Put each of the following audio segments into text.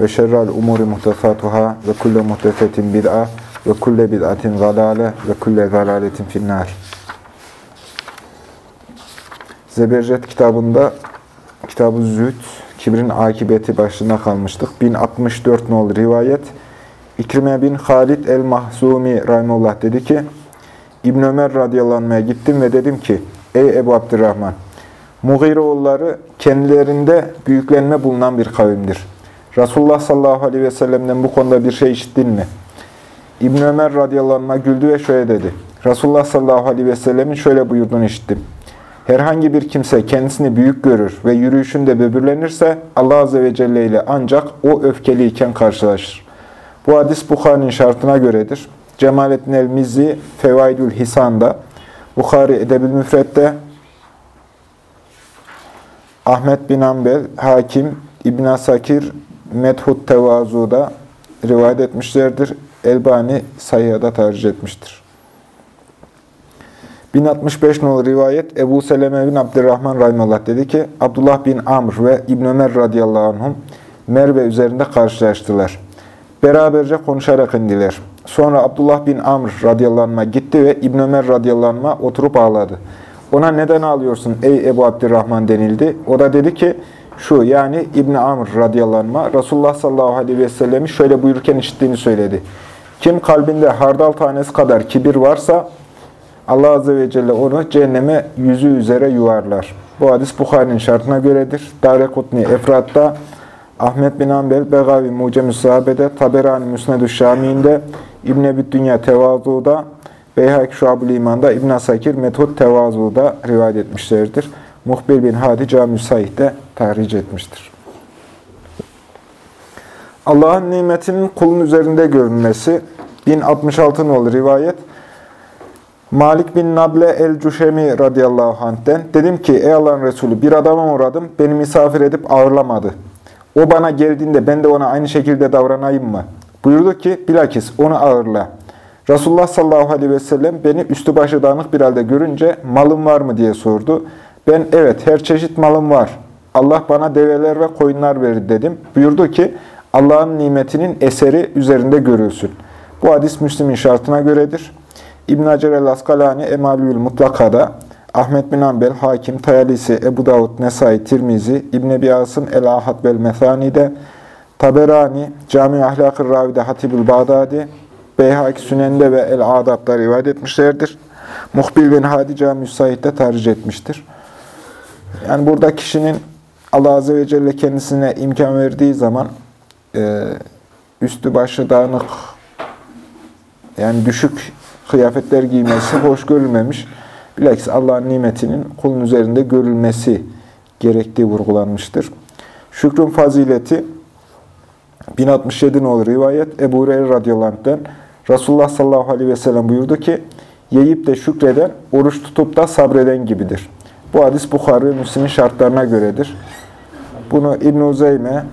ve şerrel umuri muhtesatuhâ ve kulle muhtesetin bid'a ve kulle bid'atin zalâle ve kulle zalâletin finnâr. Zebercet kitabında Kitab-ı Zühd, Kibrin Akibeti başlığına kalmıştık. 1064 nol rivayet. İkrime bin Halid el-Mahzumi Rahimullah dedi ki, İbn Ömer radıyallahu gittim ve dedim ki, Ey Ebu Abdurrahman, Mughiroğulları kendilerinde büyüklenme bulunan bir kavimdir. Resulullah sallallahu aleyhi ve sellem'den bu konuda bir şey işittin mi? İbn Ömer radıyallahu anh güldü ve şöyle dedi. Resulullah sallallahu aleyhi ve sellemin şöyle buyurduğunu işittim. Herhangi bir kimse kendisini büyük görür ve yürüyüşünde böbürlenirse Allah azze ve celle ile ancak o öfkeliyken karşılaşır. Bu hadis Bukhari'nin şartına göredir. Cemalettin el-Mizzi Fevaidül Hisan'da, Bukhari Edebül Müfret'te, Ahmet bin Ambel, Hakim, İbn Asakir, Methut Tevazu'da rivayet etmişlerdir. Elbani sayıda tercih etmiştir. 1065 nolu rivayet Ebu Seleme bin Abdurrahman Rahimallah dedi ki Abdullah bin Amr ve İbn Ömer radıyallahu anhum Merve üzerinde karşılaştılar. Beraberce konuşarak indiler. Sonra Abdullah bin Amr radıyallahu gitti ve İbn Ömer radıyallahu oturup ağladı. Ona neden ağlıyorsun ey Ebu Abdurrahman denildi. O da dedi ki şu yani İbn Amr radıyallahu anh'a Resulullah sallallahu aleyhi ve sellemi şöyle buyururken işittiğini söyledi. Kim kalbinde hardal tanesi kadar kibir varsa Allah azze ve celle onu cehenneme yüzü üzere yuvarlar. Bu hadis Bukhari'nin şartına göredir. Darekutni Efrat'ta, Ahmet bin Ambel, Begavi Mucem-i Sahabe'de, Taberani Müsned-ü Şami'inde, İbn-i Ebi Dünya Tevazu'da, Beyhak Şuab-ı İman'da, İbn Asakir Method Tevazu'da rivayet etmişlerdir. Muhbir bin Hadi Cami-i tahric etmiştir. Allah'ın nimetinin kulun üzerinde görünmesi 1066 nolu rivayet Malik bin Nable el-Cüşemi radıyallahu anh'ten dedim ki ey Allah'ın Resulü bir adama uğradım beni misafir edip ağırlamadı. O bana geldiğinde ben de ona aynı şekilde davranayım mı? Buyurdu ki bilakis onu ağırla. Resulullah sallallahu aleyhi ve sellem beni üstü başı dağınık bir halde görünce malım var mı diye sordu. Ben evet her çeşit malım var. Allah bana develer ve koyunlar verir dedim. Buyurdu ki Allah'ın nimetinin eseri üzerinde görülsün. Bu hadis Müslim'in şartına göredir. İbn Hacer el-Askalani Emalül Mutlaka'da, Ahmet bin Ambel, Hakim, Tayalisi, Ebu Davud, Nesai, Tirmizi, İbn Ebi Asım El-Ahad bel Methani'de, Taberani, Cami Ahlak-ı Ravi'de Hatibül Bağdadi, Beyhaki Sünen'de ve El-Adab'da rivayet etmişlerdir. Muhbil bin Hadi Cami Said'de tercih etmiştir. Yani burada kişinin Allah Azze ve Celle kendisine imkan verdiği zaman e, üstü başı dağınık, yani düşük kıyafetler giymesi hoş görülmemiş. Bilakis Allah'ın nimetinin kulun üzerinde görülmesi gerektiği vurgulanmıştır. Şükrün fazileti 1067 nolu rivayet Ebu Hureyre radıyallahu Resulullah sallallahu aleyhi ve sellem buyurdu ki yiyip de şükreden, oruç tutup da sabreden gibidir. Bu hadis Bukhari ve Müslim'in şartlarına göredir. Bunu İbn-i Uzeyme,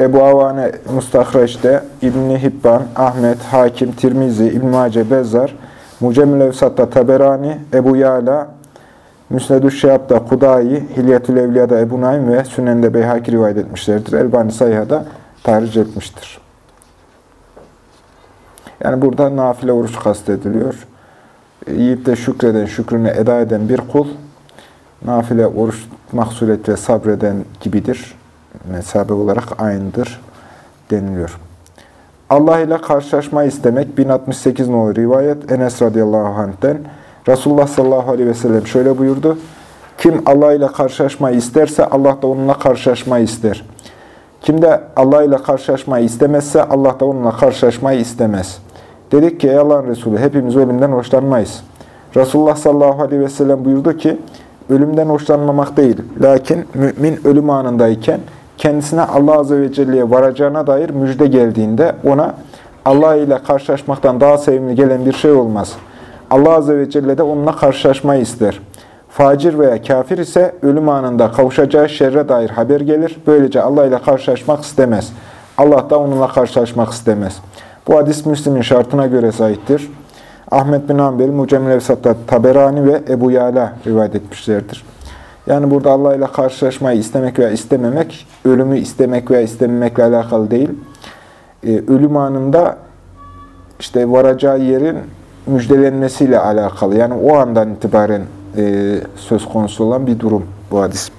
Ebu Avane Mustahreç'te, İbn-i Hibban, Ahmet, Hakim, Tirmizi, İbn-i Mace, Bezzar, Mucemmül Evsat'ta Taberani, Ebu Yala, Müsned-ü Şehab'da Kudayi, Hilyetül Evliya'da Ebu Naim ve Sünen'de Beyhaki rivayet etmişlerdir. Elbani Sayha'da tahric etmiştir. Yani burada nafile oruç kastediliyor. Yiyip de şükreden, şükrünü eda eden bir kul, nafile oruç mahsulet ve sabreden gibidir. Mesabe olarak aynıdır deniliyor. Allah ile karşılaşma istemek 1068 nolu rivayet Enes radıyallahu anh'ten Resulullah sallallahu aleyhi ve sellem şöyle buyurdu. Kim Allah ile karşılaşmayı isterse Allah da onunla karşılaşmayı ister. Kim de Allah ile karşılaşmayı istemezse Allah da onunla karşılaşmayı istemez. Dedik ki ey Allah'ın Resulü hepimiz ölümden hoşlanmayız. Resulullah sallallahu aleyhi ve sellem buyurdu ki ölümden hoşlanmamak değil. Lakin mümin ölüm anındayken kendisine Allah Azze ve Celle'ye varacağına dair müjde geldiğinde ona Allah ile karşılaşmaktan daha sevimli gelen bir şey olmaz. Allah Azze ve Celle de onunla karşılaşmayı ister. Facir veya kafir ise ölüm anında kavuşacağı şerre dair haber gelir. Böylece Allah ile karşılaşmak istemez. Allah da onunla karşılaşmak istemez. Bu hadis Müslim'in şartına göre sahiptir. Ahmet bin Hanbel, Mucemil Evsat'ta Taberani ve Ebu Yala rivayet etmişlerdir. Yani burada Allah ile karşılaşmayı istemek veya istememek, ölümü istemek veya istememekle alakalı değil. Ee, ölüm anında işte varacağı yerin müjdelenmesiyle alakalı. Yani o andan itibaren e, söz konusu olan bir durum bu hadis.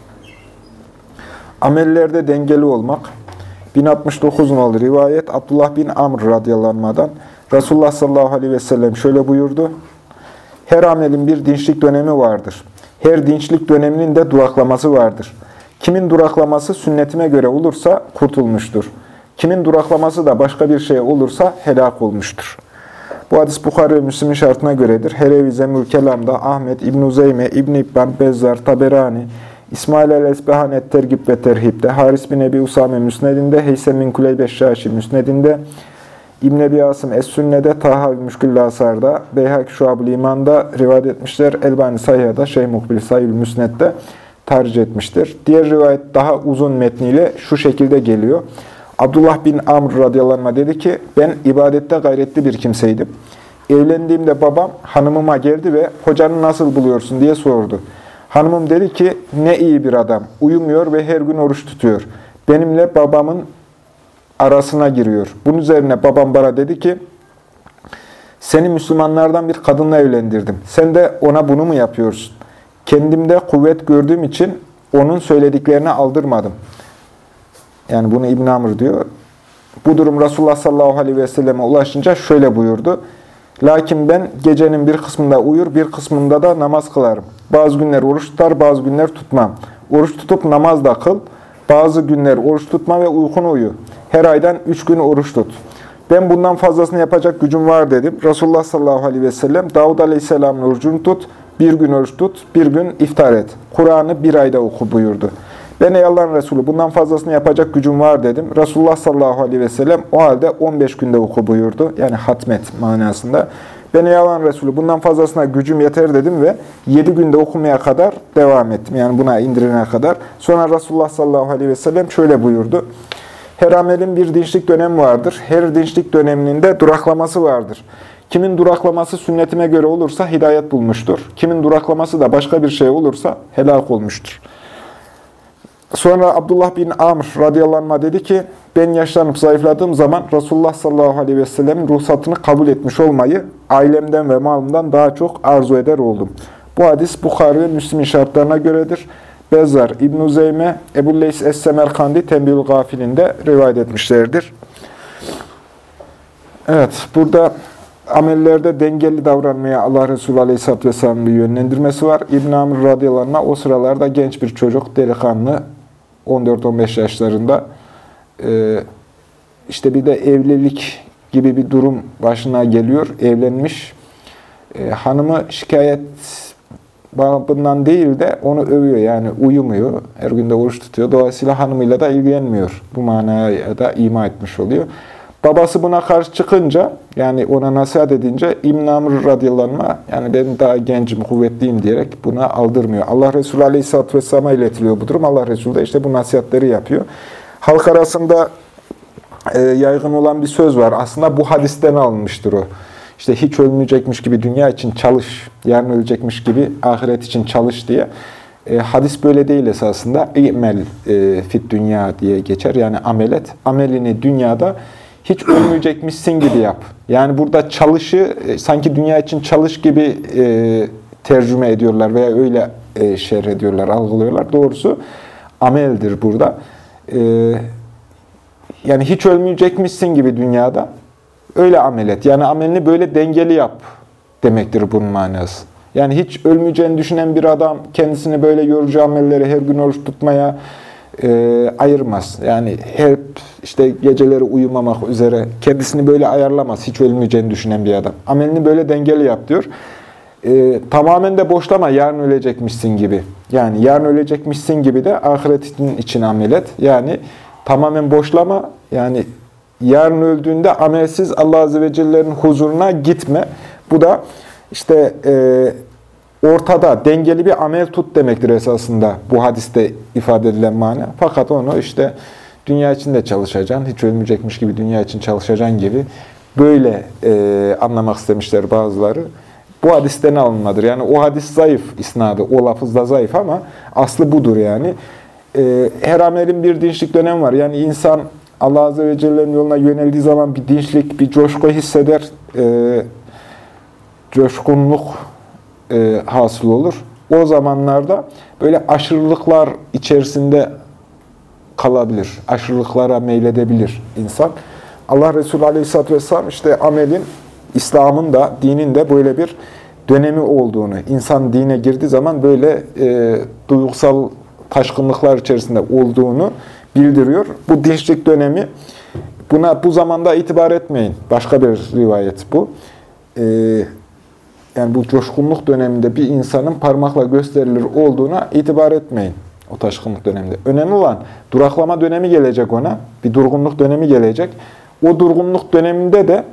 Amellerde dengeli olmak. 1069 nolu rivayet Abdullah bin Amr radyalanmadan Resulullah sallallahu aleyhi ve sellem şöyle buyurdu. Her amelin bir dinçlik dönemi vardır. Her dinçlik döneminin de duraklaması vardır. Kimin duraklaması sünnetime göre olursa kurtulmuştur. Kimin duraklaması da başka bir şey olursa helak olmuştur. Bu hadis Bukhari ve Müslim'in şartına göredir. Herevi Zemül Kelam'da Ahmet, İbn-i Zeyme, İbn-i İbban, Bezzar, Taberani, İsmail el-Esbehan et-Tergib ve Terhib'de, Haris bin Ebi Usame Müsned'inde, Heysem bin Müsned'inde, İbn Ebi Asım Es-Sünne'de, Taha Müşkül Asar'da, Beyhak Şuab-ı İman'da rivayet etmişler. Elbani Sayya'da, Şeyh Mukbil Sayyül Müsned'de tercih etmiştir. Diğer rivayet daha uzun metniyle şu şekilde geliyor. Abdullah bin Amr radıyallahu dedi ki, ben ibadette gayretli bir kimseydim. Evlendiğimde babam hanımıma geldi ve hocanı nasıl buluyorsun diye sordu. Hanımım dedi ki, ne iyi bir adam, uyumuyor ve her gün oruç tutuyor. Benimle babamın arasına giriyor. Bunun üzerine babam bana dedi ki, seni Müslümanlardan bir kadınla evlendirdim. Sen de ona bunu mu yapıyorsun? Kendimde kuvvet gördüğüm için onun söylediklerini aldırmadım. Yani bunu İbn Amr diyor. Bu durum Resulullah sallallahu aleyhi ve selleme ulaşınca şöyle buyurdu. Lakin ben gecenin bir kısmında uyur, bir kısmında da namaz kılarım. Bazı günler oruç tutar, bazı günler tutmam. Oruç tutup namaz da kıl. Bazı günler oruç tutma ve uykunu uyu. Her aydan üç gün oruç tut. Ben bundan fazlasını yapacak gücüm var dedim. Resulullah sallallahu aleyhi ve sellem Davud aleyhisselamın orucunu tut, bir gün oruç tut, bir gün iftar et. Kur'an'ı bir ayda oku buyurdu. Ben ey Allah'ın Resulü bundan fazlasını yapacak gücüm var dedim. Resulullah sallallahu aleyhi ve sellem o halde 15 günde oku buyurdu. Yani hatmet manasında. Ben ey Allah'ın Resulü bundan fazlasına gücüm yeter dedim ve 7 günde okumaya kadar devam ettim. Yani buna indirene kadar. Sonra Resulullah sallallahu aleyhi ve sellem şöyle buyurdu. Her amelin bir dinçlik dönemi vardır. Her dinçlik döneminin de duraklaması vardır. Kimin duraklaması sünnetime göre olursa hidayet bulmuştur. Kimin duraklaması da başka bir şey olursa helak olmuştur. Sonra Abdullah bin Amr radıyallahu dedi ki, ben yaşlanıp zayıfladığım zaman Resulullah sallallahu aleyhi ve sellemin ruhsatını kabul etmiş olmayı ailemden ve malımdan daha çok arzu eder oldum. Bu hadis Bukhari ve Müslim'in şartlarına göredir. Bezzar, İbn-i Zeyme, Ebu Leys Es-Semerkandi Tembül Gafilinde rivayet etmişlerdir. Evet, burada amellerde dengeli davranmaya Allah Resulü Aleyhisselatü Vesselam'ın bir yönlendirmesi var. İbn-i Amr radıyallahu o sıralarda genç bir çocuk, delikanlı, 14-15 yaşlarında. Ee, işte bir de evlilik gibi bir durum başına geliyor. Evlenmiş. Ee, hanımı şikayet babından değil de onu övüyor. Yani uyumuyor. Her günde oruç tutuyor. Dolayısıyla hanımıyla da ilgilenmiyor. Bu manaya da ima etmiş oluyor. Babası buna karşı çıkınca, yani ona nasihat edince İbn Amr radıyallahu yani ben daha gencim, kuvvetliyim diyerek buna aldırmıyor. Allah Resulü aleyhisselatü vesselam'a iletiliyor bu durum. Allah Resulü de işte bu nasihatleri yapıyor. Halk arasında e, yaygın olan bir söz var. Aslında bu hadisten alınmıştır o. İşte hiç ölmeyecekmiş gibi dünya için çalış, yarın ölecekmiş gibi ahiret için çalış diye. E, hadis böyle değil esasında. İ'mel e, fit dünya diye geçer. Yani amelet. Amelini dünyada hiç ölmeyecekmişsin gibi yap. Yani burada çalışı e, sanki dünya için çalış gibi e, tercüme ediyorlar veya öyle e, şerh ediyorlar, algılıyorlar. Doğrusu ameldir burada. E, yani hiç ölmeyecekmişsin gibi dünyada öyle amel et. Yani amelini böyle dengeli yap demektir bunun manası. Yani hiç ölmeyeceğini düşünen bir adam kendisini böyle yorucu amelleri her gün oruç tutmaya, e, ayırmaz. Yani hep işte geceleri uyumamak üzere kendisini böyle ayarlamaz. Hiç ölmeyeceğini düşünen bir adam. Amelini böyle dengeli yap diyor. e, tamamen de boşlama yarın ölecekmişsin gibi. Yani yarın ölecekmişsin gibi de ahiretin için amel et. Yani tamamen boşlama yani yarın öldüğünde amelsiz Allah Azze ve Celle'nin huzuruna gitme. Bu da işte e, ortada dengeli bir amel tut demektir esasında bu hadiste ifade edilen mana. Fakat onu işte dünya için de çalışacaksın, hiç ölmeyecekmiş gibi dünya için çalışacaksın gibi böyle e, anlamak istemişler bazıları. Bu hadisten alınmadır. Yani o hadis zayıf isnadı, o lafız da zayıf ama aslı budur yani. E, her amelin bir dinçlik dönemi var. Yani insan Allah Azze ve Celle'nin yoluna yöneldiği zaman bir dinçlik, bir coşku hisseder. E, coşkunluk e, hasıl olur. O zamanlarda böyle aşırılıklar içerisinde kalabilir. Aşırılıklara meyledebilir insan. Allah Resulü Aleyhisselatü Vesselam işte amelin, İslam'ın da, dinin de böyle bir dönemi olduğunu, insan dine girdiği zaman böyle e, duygusal taşkınlıklar içerisinde olduğunu bildiriyor. Bu dinçlik dönemi, buna bu zamanda itibar etmeyin. Başka bir rivayet bu. E, yani bu coşkunluk döneminde bir insanın parmakla gösterilir olduğuna itibar etmeyin. O taşkınlık döneminde. Önemli olan duraklama dönemi gelecek ona. Bir durgunluk dönemi gelecek. O durgunluk döneminde de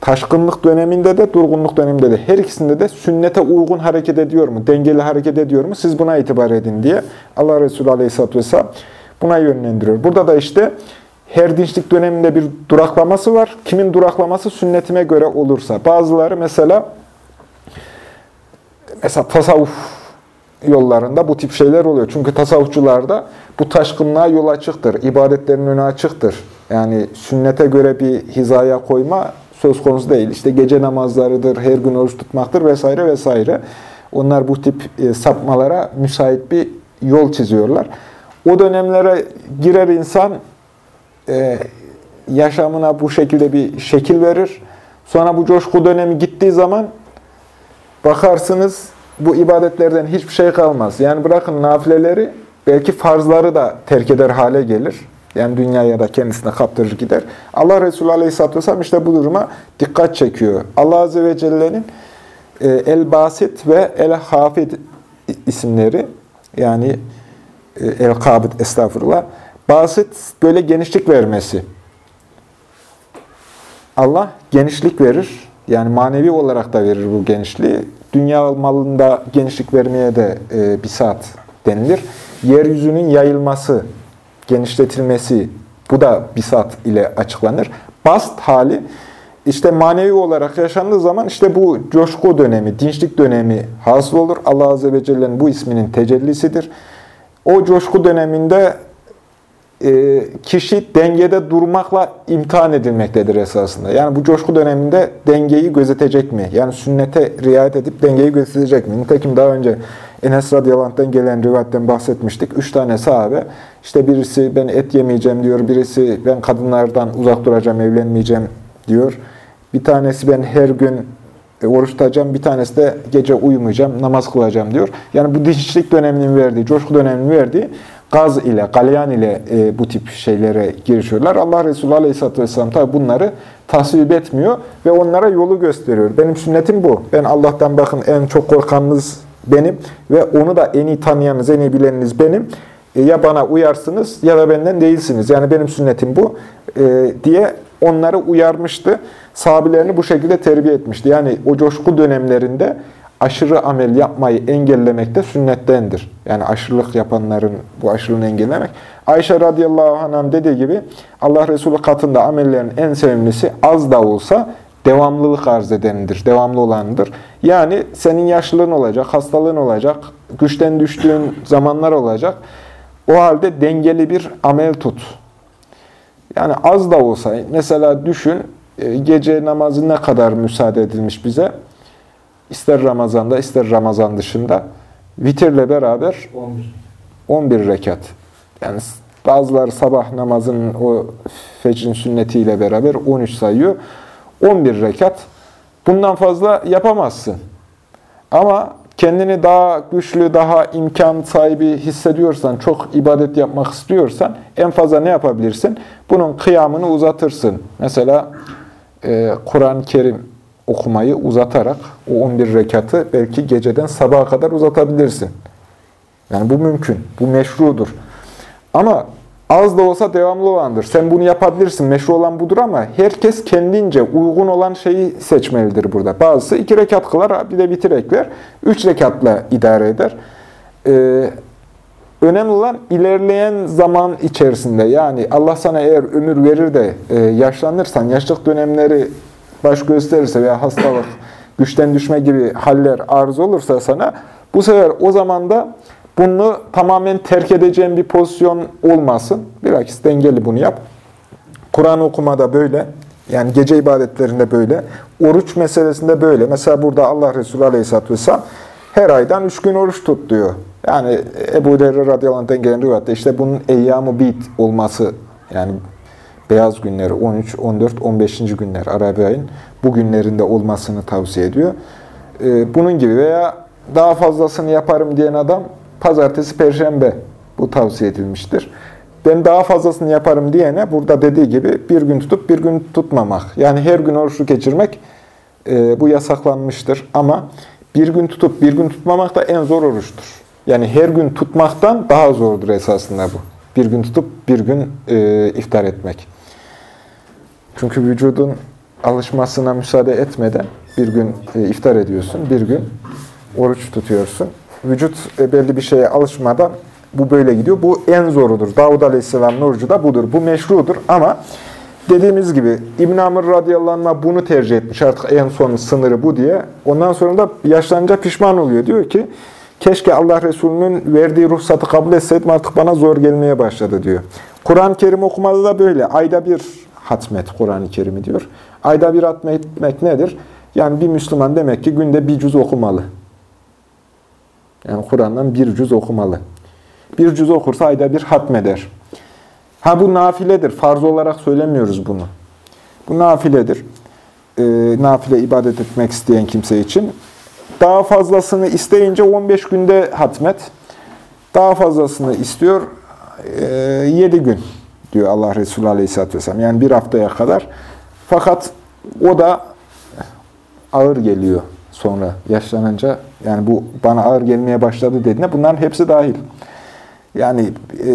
taşkınlık döneminde de durgunluk döneminde de her ikisinde de sünnete uygun hareket ediyor mu? Dengeli hareket ediyor mu? Siz buna itibar edin diye Allah Resulü Aleyhisselatü Vesselam buna yönlendiriyor. Burada da işte her dinçlik döneminde bir duraklaması var. Kimin duraklaması sünnetime göre olursa. Bazıları mesela mesela tasavvuf yollarında bu tip şeyler oluyor. Çünkü tasavvufçularda bu taşkınlığa yol açıktır. İbadetlerin önü açıktır. Yani sünnete göre bir hizaya koyma söz konusu değil. İşte gece namazlarıdır, her gün oruç tutmaktır vesaire vesaire. Onlar bu tip e, sapmalara müsait bir yol çiziyorlar. O dönemlere girer insan e, yaşamına bu şekilde bir şekil verir. Sonra bu coşku dönemi gittiği zaman bakarsınız bu ibadetlerden hiçbir şey kalmaz. Yani bırakın nafileleri, belki farzları da terk eder hale gelir. Yani dünyaya da kendisine kaptırır gider. Allah Resulü Aleyhisselatü Vesselam işte bu duruma dikkat çekiyor. Allah Azze ve Celle'nin e, El-Basit ve El-Hafid isimleri, yani e, El-Kabid estağfurullah, basit böyle genişlik vermesi. Allah genişlik verir. Yani manevi olarak da verir bu genişliği. Dünya malında genişlik vermeye de e, bir saat denilir. Yeryüzünün yayılması, genişletilmesi bu da bir saat ile açıklanır. Bast hali işte manevi olarak yaşandığı zaman işte bu coşku dönemi, dinçlik dönemi hasıl olur. Allah Azze ve Celle'nin bu isminin tecellisidir. O coşku döneminde e, kişi dengede durmakla imtihan edilmektedir esasında. Yani bu coşku döneminde dengeyi gözetecek mi? Yani sünnete riayet edip dengeyi gözetecek mi? Nitekim daha önce Enes radıyallahu gelen rivayetten bahsetmiştik. Üç tane sahabe, işte birisi ben et yemeyeceğim diyor, birisi ben kadınlardan uzak duracağım, evlenmeyeceğim diyor. Bir tanesi ben her gün e, oruç tutacağım, bir tanesi de gece uyumayacağım, namaz kılacağım diyor. Yani bu dinçlik döneminin verdiği, coşku döneminin verdiği gaz ile, galyan ile e, bu tip şeylere girişiyorlar. Allah Resulü Aleyhisselatü Vesselam tabi bunları tasvip etmiyor ve onlara yolu gösteriyor. Benim sünnetim bu. Ben Allah'tan bakın en çok korkanınız benim ve onu da en iyi tanıyanınız, en iyi bileniniz benim. E, ya bana uyarsınız ya da benden değilsiniz. Yani benim sünnetim bu e, diye onları uyarmıştı. Sahabilerini bu şekilde terbiye etmişti. Yani o coşku dönemlerinde aşırı amel yapmayı engellemek de sünnettendir. Yani aşırılık yapanların bu aşırılığını engellemek. Ayşe radıyallahu anh'ın dediği gibi Allah Resulü katında amellerin en sevimlisi az da olsa devamlılık arz edenidir, devamlı olanıdır. Yani senin yaşlılığın olacak, hastalığın olacak, güçten düştüğün zamanlar olacak. O halde dengeli bir amel tut. Yani az da olsa, mesela düşün, gece namazı ne kadar müsaade edilmiş bize? İster Ramazan'da, ister Ramazan dışında. Vitirle beraber 11, 11 rekat. Yani bazıları sabah namazının o fecrin sünnetiyle beraber 13 sayıyor. 11 rekat. Bundan fazla yapamazsın. Ama kendini daha güçlü, daha imkan sahibi hissediyorsan, çok ibadet yapmak istiyorsan en fazla ne yapabilirsin? Bunun kıyamını uzatırsın. Mesela e, Kur'an-ı Kerim okumayı uzatarak o 11 rekatı belki geceden sabaha kadar uzatabilirsin. Yani bu mümkün, bu meşrudur. Ama az da olsa devamlı olandır. Sen bunu yapabilirsin, meşru olan budur ama herkes kendince uygun olan şeyi seçmelidir burada. Bazısı iki rekat kılar, bir de bitir ekler. Üç rekatla idare eder. Ee, önemli olan ilerleyen zaman içerisinde yani Allah sana eğer ömür verir de e, yaşlanırsan, yaşlık dönemleri baş gösterirse veya hastalık, güçten düşme gibi haller arz olursa sana bu sefer o zaman da bunu tamamen terk edeceğin bir pozisyon olmasın. Bilakis dengeli bunu yap. Kur'an okumada böyle. Yani gece ibadetlerinde böyle. Oruç meselesinde böyle. Mesela burada Allah Resulü Aleyhisselatü Vesselam her aydan üç gün oruç tut diyor. Yani Ebu Derre radıyallahu gelen rivayette işte bunun eyyam bit olması yani beyaz günleri 13, 14, 15. günler Arabi ayın bu günlerinde olmasını tavsiye ediyor. Ee, bunun gibi veya daha fazlasını yaparım diyen adam pazartesi, perşembe bu tavsiye edilmiştir. Ben daha fazlasını yaparım diyene burada dediği gibi bir gün tutup bir gün tutmamak. Yani her gün oruçlu geçirmek e, bu yasaklanmıştır. Ama bir gün tutup bir gün tutmamak da en zor oruçtur. Yani her gün tutmaktan daha zordur esasında bu. Bir gün tutup bir gün e, iftar etmek. Çünkü vücudun alışmasına müsaade etmeden bir gün e, iftar ediyorsun, bir gün oruç tutuyorsun. Vücut e, belli bir şeye alışmadan bu böyle gidiyor. Bu en zorudur. Davud Aleyhisselam'ın orucu da budur. Bu meşrudur ama dediğimiz gibi İbn Amr radıyallahu bunu tercih etmiş. Artık en son sınırı bu diye. Ondan sonra da yaşlanınca pişman oluyor. Diyor ki keşke Allah Resulü'nün verdiği ruhsatı kabul etseydim artık bana zor gelmeye başladı diyor. Kur'an-ı Kerim okumada da böyle. Ayda bir hatmet Kur'an-ı Kerim'i diyor. Ayda bir hatmetmek nedir? Yani bir Müslüman demek ki günde bir cüz okumalı. Yani Kur'an'dan bir cüz okumalı. Bir cüz okursa ayda bir hatmeder. Ha bu nafiledir. Farz olarak söylemiyoruz bunu. Bu nafiledir. E, nafile ibadet etmek isteyen kimse için. Daha fazlasını isteyince 15 günde hatmet. Daha fazlasını istiyor e, 7 gün diyor Allah Resulü Aleyhisselatü Vesselam. Yani bir haftaya kadar. Fakat o da ağır geliyor sonra yaşlanınca. Yani bu bana ağır gelmeye başladı dediğinde bunların hepsi dahil. Yani e,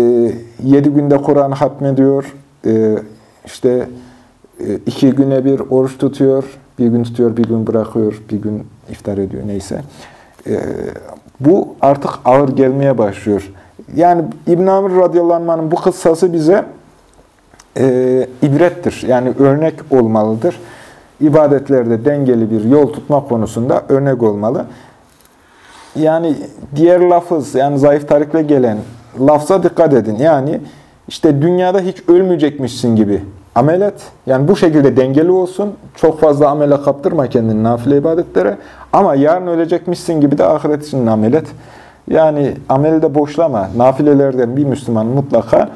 7 günde Kur'an hatmediyor. E, işte e, iki güne bir oruç tutuyor. Bir gün tutuyor, bir gün bırakıyor, bir gün iftar ediyor neyse. E, bu artık ağır gelmeye başlıyor. Yani İbn Amr radıyallahu bu kıssası bize e, ibrettir. Yani örnek olmalıdır. İbadetlerde dengeli bir yol tutma konusunda örnek olmalı. Yani diğer lafız, yani zayıf tarikle gelen lafza dikkat edin. Yani işte dünyada hiç ölmeyecekmişsin gibi amel et. Yani bu şekilde dengeli olsun. Çok fazla amele kaptırma kendini nafile ibadetlere. Ama yarın ölecekmişsin gibi de ahiret için amel et. Yani ameli de boşlama. Nafilelerden bir Müslüman mutlaka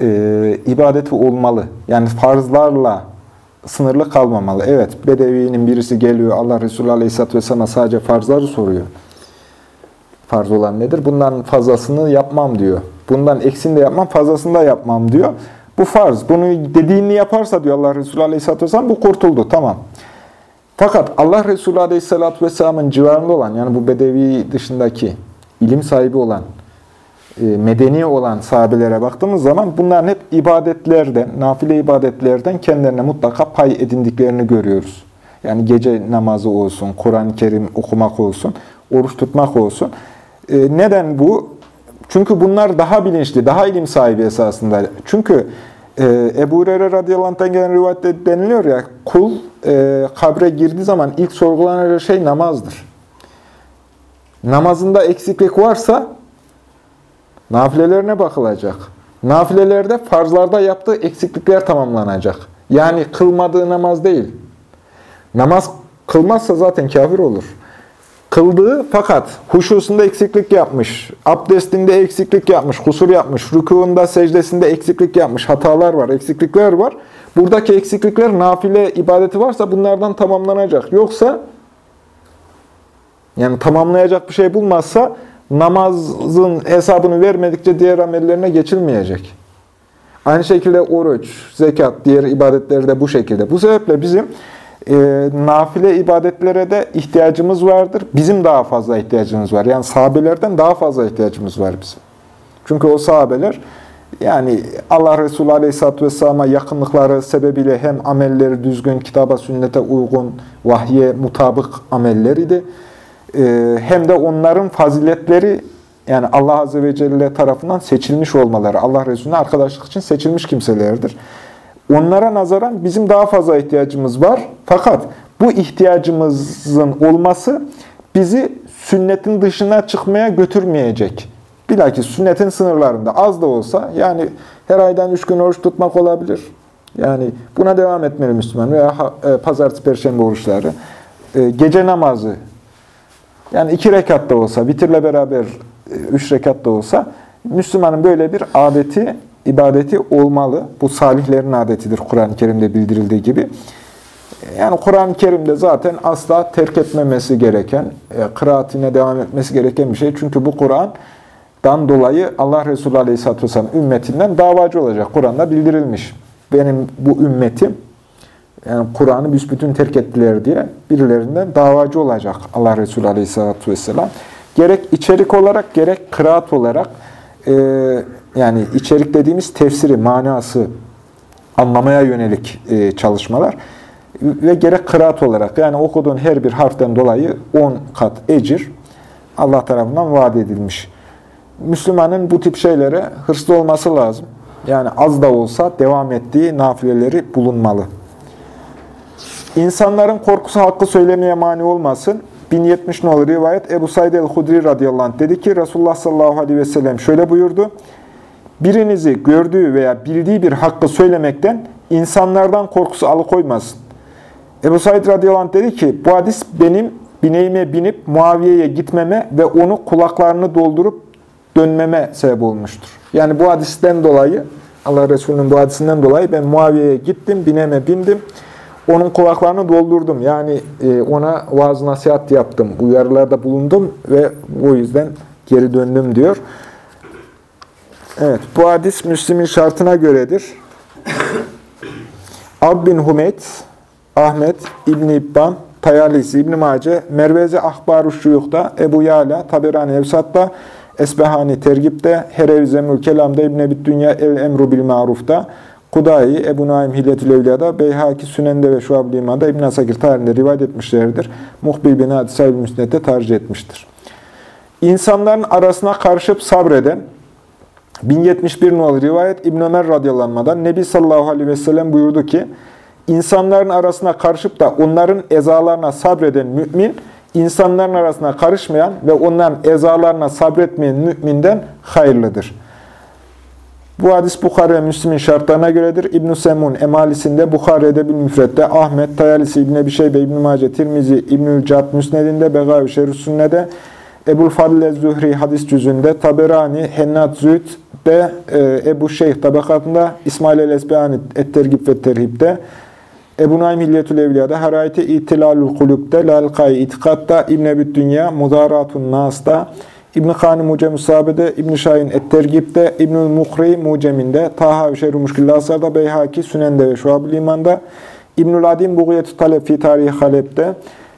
e, ibadeti olmalı. Yani farzlarla sınırlı kalmamalı. Evet, Bedevi'nin birisi geliyor, Allah Resulü Aleyhisselatü Vesselam'a sadece farzları soruyor. Farz olan nedir? Bundan fazlasını yapmam diyor. Bundan eksini de yapmam, fazlasını da yapmam diyor. Bu farz. Bunu dediğini yaparsa diyor Allah Resulü Aleyhisselatü Vesselam, bu kurtuldu, tamam. Fakat Allah Resulü Aleyhisselatü Vesselam'ın civarında olan, yani bu Bedevi dışındaki ilim sahibi olan, e, medeni olan sahabelere baktığımız zaman bunların hep ibadetlerden, nafile ibadetlerden kendilerine mutlaka pay edindiklerini görüyoruz. Yani gece namazı olsun, Kur'an-ı Kerim okumak olsun, oruç tutmak olsun. E, neden bu? Çünkü bunlar daha bilinçli, daha ilim sahibi esasında. Çünkü e, Ebu Hureyre radıyallahu gelen rivayette deniliyor ya, kul e, kabre girdiği zaman ilk sorgulanan şey namazdır. Namazında eksiklik varsa Nafilelerine bakılacak. Nafilelerde farzlarda yaptığı eksiklikler tamamlanacak. Yani kılmadığı namaz değil. Namaz kılmazsa zaten kafir olur. Kıldığı fakat huşusunda eksiklik yapmış, abdestinde eksiklik yapmış, kusur yapmış, rükûunda, secdesinde eksiklik yapmış, hatalar var, eksiklikler var. Buradaki eksiklikler nafile ibadeti varsa bunlardan tamamlanacak. Yoksa yani tamamlayacak bir şey bulmazsa namazın hesabını vermedikçe diğer amellerine geçilmeyecek. Aynı şekilde oruç, zekat, diğer ibadetleri de bu şekilde. Bu sebeple bizim e, nafile ibadetlere de ihtiyacımız vardır. Bizim daha fazla ihtiyacımız var. Yani sahabelerden daha fazla ihtiyacımız var bizim. Çünkü o sahabeler yani Allah Resulü Aleyhisselatü Vesselam'a yakınlıkları sebebiyle hem amelleri düzgün, kitaba, sünnete uygun, vahye mutabık amelleriydi. Ee, hem de onların faziletleri yani Allah Azze ve Celle tarafından seçilmiş olmaları, Allah Resulü'ne arkadaşlık için seçilmiş kimselerdir. Onlara nazaran bizim daha fazla ihtiyacımız var. Fakat bu ihtiyacımızın olması bizi sünnetin dışına çıkmaya götürmeyecek. Bilakis sünnetin sınırlarında az da olsa yani her aydan üç gün oruç tutmak olabilir. Yani buna devam etmeli Müslüman veya e, pazartesi, perşembe oruçları. E, gece namazı yani iki rekat da olsa, bitirle beraber e, üç rekat da olsa Müslümanın böyle bir adeti, ibadeti olmalı. Bu salihlerin adetidir Kur'an-ı Kerim'de bildirildiği gibi. Yani Kur'an-ı Kerim'de zaten asla terk etmemesi gereken, kıraatine devam etmesi gereken bir şey. Çünkü bu Kur'an dan dolayı Allah Resulü Aleyhisselatü Vesselam ümmetinden davacı olacak. Kur'an'da bildirilmiş. Benim bu ümmetim, yani Kur'an'ı büsbütün terk ettiler diye birilerinden davacı olacak Allah Resulü Aleyhisselatü Vesselam. Gerek içerik olarak gerek kıraat olarak e, yani içerik dediğimiz tefsiri, manası anlamaya yönelik e, çalışmalar ve gerek kıraat olarak yani okuduğun her bir harften dolayı 10 kat ecir Allah tarafından vaat edilmiş. Müslümanın bu tip şeylere hırslı olması lazım. Yani az da olsa devam ettiği nafileleri bulunmalı. İnsanların korkusu hakkı söylemeye mani olmasın. 1070 nolu rivayet Ebu Said el-Hudri radıyallahu anh dedi ki Resulullah sallallahu aleyhi ve sellem şöyle buyurdu. Birinizi gördüğü veya bildiği bir hakkı söylemekten insanlardan korkusu alıkoymasın. Ebu Said radıyallahu anh dedi ki bu hadis benim bineğime binip Muaviye'ye gitmeme ve onu kulaklarını doldurup dönmeme sebep olmuştur. Yani bu hadisten dolayı, Allah Resulü'nün bu hadisinden dolayı ben Muaviye'ye gittim, bineme bindim. Onun kulaklarını doldurdum. Yani e, ona vaaz nasihat yaptım, uyarılarda bulundum ve o yüzden geri döndüm diyor. Evet, bu hadis Müslim'in şartına göredir. Ab bin Humeyd, Ahmet, İbn İbban, Tayalisi, İbn Mace, Mervezi Ahbar-ı Şuyuk'ta, Ebu Yala, Taberani Evsat'ta, Esbehani Tergip'te, Herevi Zemül Kelam'da, İbn Ebi Dünya El Emru Bil Maruf'ta, Kudayi, Ebu Naim Hilyetül Evliya'da, Beyhaki Sünen'de ve Şuab-ı Liman'da İbn Asakir tarihinde rivayet etmişlerdir. Muhbil bin Hadis Sahibi Müsnet'te tercih etmiştir. İnsanların arasına karışıp sabreden, 1071 numaralı rivayet İbn Ömer radıyallahu Nebi sallallahu aleyhi ve sellem buyurdu ki, insanların arasına karışıp da onların ezalarına sabreden mümin, insanların arasına karışmayan ve onların ezalarına sabretmeyen müminden hayırlıdır. Bu hadis Bukhari ve Müslim'in şartlarına göredir. İbn-i Semun emalisinde, Bukhari Edebil Müfret'te, Ahmet, Tayalisi İbn-i Ebişeybe, İbn-i Mace, Tirmizi, İbn-i Cad Müsned'inde, Begavi Şerif Sünne'de, Ebul Fadile Zühri hadis cüzünde, Taberani, Hennat Zühd'de, e, Ebu Şeyh tabakatında, İsmail el-Esbihani Et-Tergib ve Terhib'de, Ebu Naim Hilyetül Evliya'da, Harayeti İtilalül Kulüb'de, Lalkai İtikad'da, İbn Ebi Dünya, Mudaratun Nas'da, İbn-i Khani Mucem-i Sahabe'de, İbn-i Şahin Et-Tergib'de, İbn-i Muhri Mucem'inde, Taha ve Şerru Muşkil Asar'da, Beyhaki Sünen'de ve Şuab-ı Liman'da, İbn-i Adim Bugiyet-i Talep fi Tarihi Halep'te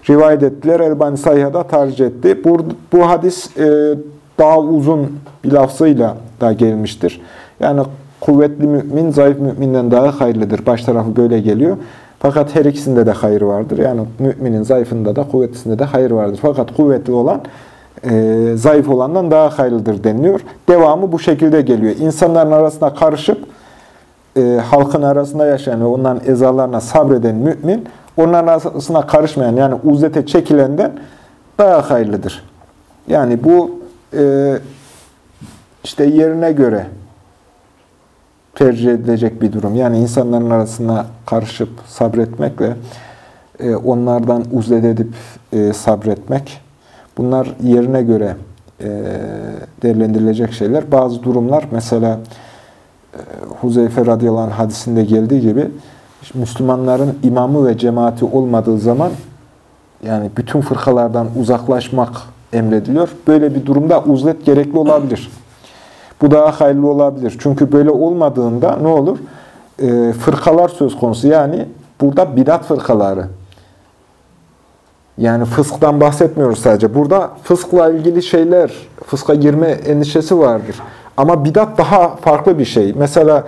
rivayet ettiler. Elbani Sayha'da tercih etti. Bu, bu hadis e, daha uzun bir lafzıyla da gelmiştir. Yani kuvvetli mümin, zayıf müminden daha hayırlıdır. Baş tarafı böyle geliyor. Fakat her ikisinde de hayır vardır. Yani müminin zayıfında da kuvvetlisinde de hayır vardır. Fakat kuvvetli olan e, zayıf olandan daha hayırlıdır deniliyor. Devamı bu şekilde geliyor. İnsanların arasına karışıp e, halkın arasında yaşayan ve onların ezalarına sabreden mümin, onların arasına karışmayan yani uzete çekilenden daha hayırlıdır. Yani bu e, işte yerine göre tercih edilecek bir durum. Yani insanların arasına karışıp sabretmekle e, onlardan uzet edip e, sabretmek bunlar yerine göre e, değerlendirilecek şeyler. Bazı durumlar mesela e, Huzeyfe radıyallahu anh hadisinde geldiği gibi Müslümanların imamı ve cemaati olmadığı zaman yani bütün fırkalardan uzaklaşmak emrediliyor. Böyle bir durumda uzlet gerekli olabilir. Bu daha hayırlı olabilir. Çünkü böyle olmadığında ne olur? E, fırkalar söz konusu. Yani burada bidat fırkaları. Yani fısktan bahsetmiyoruz sadece. Burada fıskla ilgili şeyler, fıska girme endişesi vardır. Ama bidat daha farklı bir şey. Mesela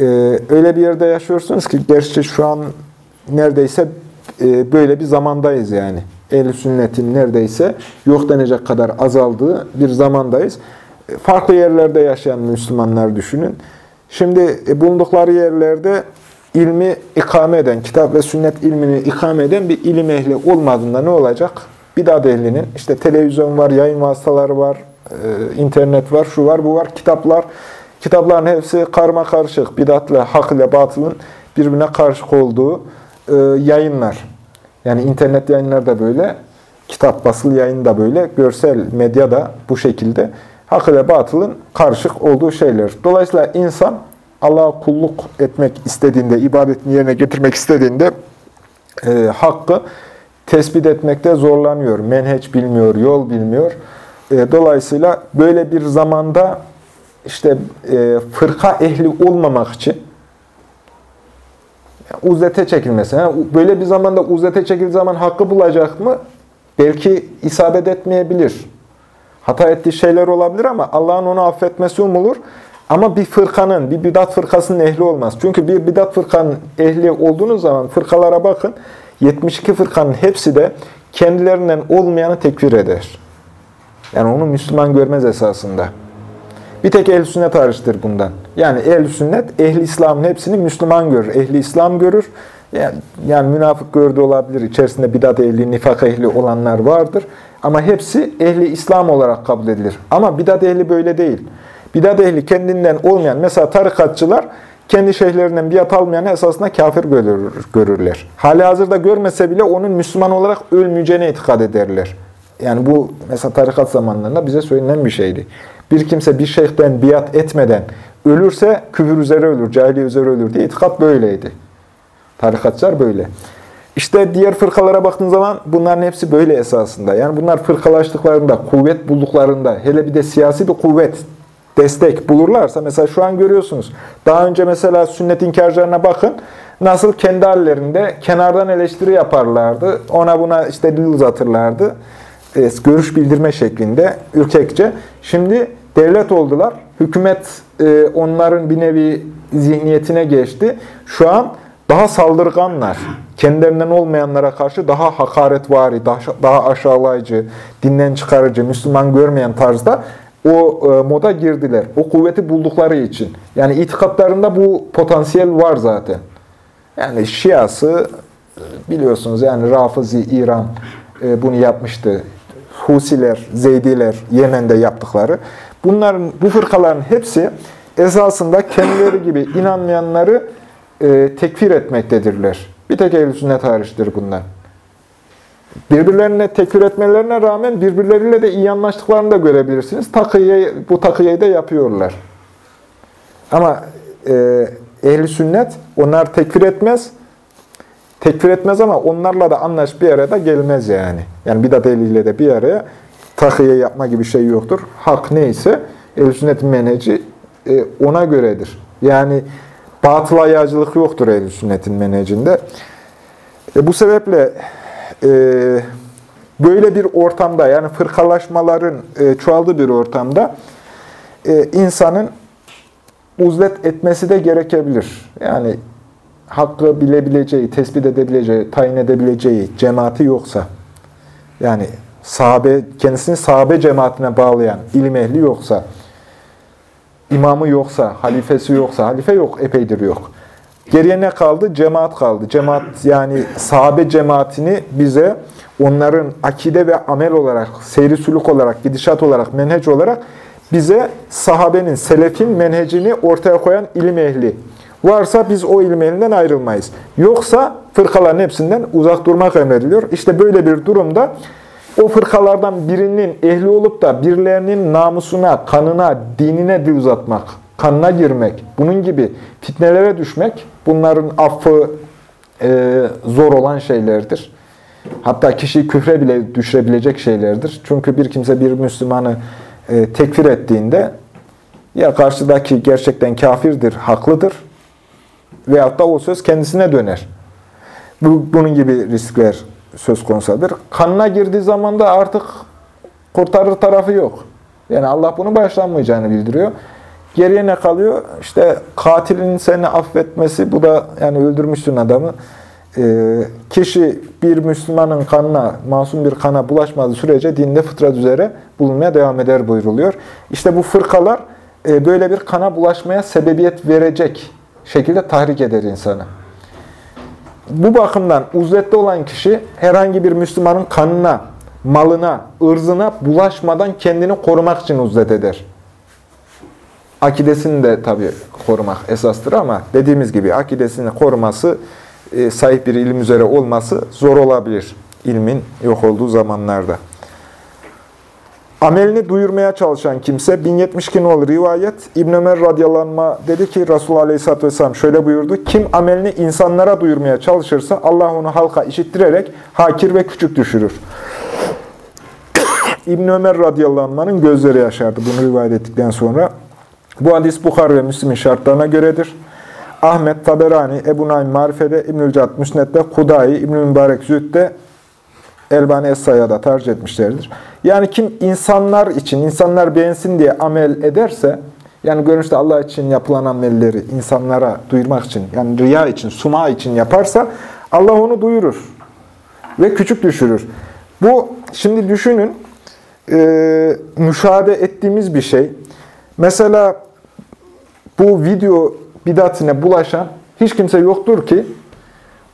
e, öyle bir yerde yaşıyorsunuz ki, gerçi şu an neredeyse e, böyle bir zamandayız yani. Ehl-i sünnetin neredeyse yok denecek kadar azaldığı bir zamandayız. E, farklı yerlerde yaşayan Müslümanlar düşünün. Şimdi e, bulundukları yerlerde ilmi ikame eden, kitap ve sünnet ilmini ikame eden bir ilim ehli olmadığında ne olacak? Bidat ehlinin, işte televizyon var, yayın vasıtaları var, internet var, şu var, bu var, kitaplar. Kitapların hepsi karma karışık, bidatla, hak ile batılın birbirine karışık olduğu e, yayınlar. Yani internet yayınlar da böyle, kitap basılı yayın da böyle, görsel medya da bu şekilde. Hak ile batılın karışık olduğu şeyler. Dolayısıyla insan Allah'a kulluk etmek istediğinde, ibadetini yerine getirmek istediğinde e, hakkı tespit etmekte zorlanıyor. Menheç bilmiyor, yol bilmiyor. E, dolayısıyla böyle bir zamanda işte e, fırka ehli olmamak için uzete çekilmesi. Yani böyle bir zamanda uzete çekildiği zaman hakkı bulacak mı? Belki isabet etmeyebilir. Hata ettiği şeyler olabilir ama Allah'ın onu affetmesi umulur. Ama bir fırkanın, bir bidat fırkasının ehli olmaz. Çünkü bir bidat fırkanın ehli olduğunuz zaman fırkalara bakın. 72 fırkanın hepsi de kendilerinden olmayanı tekfir eder. Yani onu Müslüman görmez esasında. Bir tek ehl sünnet hariçtir bundan. Yani ehl sünnet, ehli İslam'ın hepsini Müslüman görür. Ehli İslam görür. Yani, yani münafık gördüğü olabilir. İçerisinde bidat ehli, nifak ehli olanlar vardır. Ama hepsi ehli İslam olarak kabul edilir. Ama bidat ehli böyle değil. Bidat ehli kendinden olmayan, mesela tarikatçılar kendi şeyhlerinden biat almayan esasında kafir görür, görürler. Hali hazırda görmese bile onun Müslüman olarak ölmeyeceğine itikad ederler. Yani bu mesela tarikat zamanlarında bize söylenen bir şeydi. Bir kimse bir şeyhten biat etmeden ölürse küfür üzere ölür, cahiliye üzere ölür diye itikat böyleydi. Tarikatçılar böyle. İşte diğer fırkalara baktığın zaman bunların hepsi böyle esasında. Yani bunlar fırkalaştıklarında, kuvvet bulduklarında, hele bir de siyasi bir kuvvet, destek bulurlarsa, mesela şu an görüyorsunuz, daha önce mesela sünnet inkarcılarına bakın, nasıl kendi hallerinde kenardan eleştiri yaparlardı, ona buna işte dil uzatırlardı, görüş bildirme şeklinde, ürkekçe. Şimdi devlet oldular, hükümet e, onların bir nevi zihniyetine geçti. Şu an daha saldırganlar, kendilerinden olmayanlara karşı daha hakaretvari, daha, daha aşağılayıcı, dinden çıkarıcı, Müslüman görmeyen tarzda o e, moda girdiler. O kuvveti buldukları için. Yani itikatlarında bu potansiyel var zaten. Yani Şiası e, biliyorsunuz yani Rafizi İran e, bunu yapmıştı. Husiler, Zeydiler Yemen'de yaptıkları. Bunların, bu fırkaların hepsi esasında kendileri gibi inanmayanları tekfir etmektedirler. Bir tek ehl sünnet hariçtir bundan. Birbirlerine tekfir etmelerine rağmen birbirleriyle de iyi anlaştıklarını da görebilirsiniz. Takıye, bu takıyeyi de yapıyorlar. Ama e, ehli sünnet onlar tekfir etmez. Tekfir etmez ama onlarla da anlaş bir araya da gelmez yani. Yani bidat eliyle de bir araya takıye yapma gibi şey yoktur. Hak neyse ehl sünnetin menheci e, ona göredir. Yani batıla yağcılık yoktur ehl sünnetin menhecinde. E, bu sebeple e, böyle bir ortamda yani fırkalaşmaların e, çoğaldığı bir ortamda e, insanın uzlet etmesi de gerekebilir. Yani hakkı bilebileceği, tespit edebileceği, tayin edebileceği cemaati yoksa, yani sahabe, kendisini sahabe cemaatine bağlayan ilim ehli yoksa, imamı yoksa, halifesi yoksa, halife yok, epeydir yok. Geriye ne kaldı? Cemaat kaldı. Cemaat yani sahabe cemaatini bize onların akide ve amel olarak, seyri sülük olarak, gidişat olarak, menhec olarak bize sahabenin, selefin menhecini ortaya koyan ilim ehli varsa biz o ilim ehlinden ayrılmayız. Yoksa fırkaların hepsinden uzak durmak emrediliyor. İşte böyle bir durumda o fırkalardan birinin ehli olup da birilerinin namusuna, kanına, dinine dil uzatmak, kanına girmek, bunun gibi fitnelere düşmek, bunların affı e, zor olan şeylerdir. Hatta kişiyi küfre bile düşürebilecek şeylerdir. Çünkü bir kimse bir Müslümanı e, tekfir ettiğinde ya karşıdaki gerçekten kafirdir, haklıdır veyahut da o söz kendisine döner. Bu, bunun gibi riskler söz konusudur. Kanına girdiği zaman da artık kurtarır tarafı yok. Yani Allah bunu başlanmayacağını bildiriyor. Geriye ne kalıyor? İşte katilin seni affetmesi, bu da yani öldürmüşsün adamı. Ee, kişi bir Müslümanın kanına, masum bir kana bulaşmadığı sürece dinde fıtrat üzere bulunmaya devam eder buyruluyor. İşte bu fırkalar e, böyle bir kana bulaşmaya sebebiyet verecek şekilde tahrik eder insanı. Bu bakımdan uzletli olan kişi herhangi bir Müslümanın kanına, malına, ırzına bulaşmadan kendini korumak için uzlet eder. Akidesini de tabii korumak esastır ama dediğimiz gibi akidesini koruması, e, sahip bir ilim üzere olması zor olabilir ilmin yok olduğu zamanlarda. Amelini duyurmaya çalışan kimse 1072 nolu rivayet İbn Ömer radıyallahu dedi ki Resulullah aleyhisselatü vesselam şöyle buyurdu. Kim amelini insanlara duyurmaya çalışırsa Allah onu halka işittirerek hakir ve küçük düşürür. İbn Ömer radıyallahu gözleri yaşardı bunu rivayet ettikten sonra. Bu hadis Bukhar ve Müslim'in şartlarına göredir. Ahmet Taberani, Ebu Naim Marife'de, İbnül Cad Müsned'de, Kudayi, İbnül Mübarek Zühd'de, Elbani Es-Saya'da tercih etmişlerdir. Yani kim insanlar için, insanlar beğensin diye amel ederse, yani görünüşte Allah için yapılan amelleri insanlara duyurmak için, yani riya için, suma için yaparsa, Allah onu duyurur ve küçük düşürür. Bu, şimdi düşünün, e, müşahede ettiğimiz bir şey. Mesela bu video bidatine bulaşan hiç kimse yoktur ki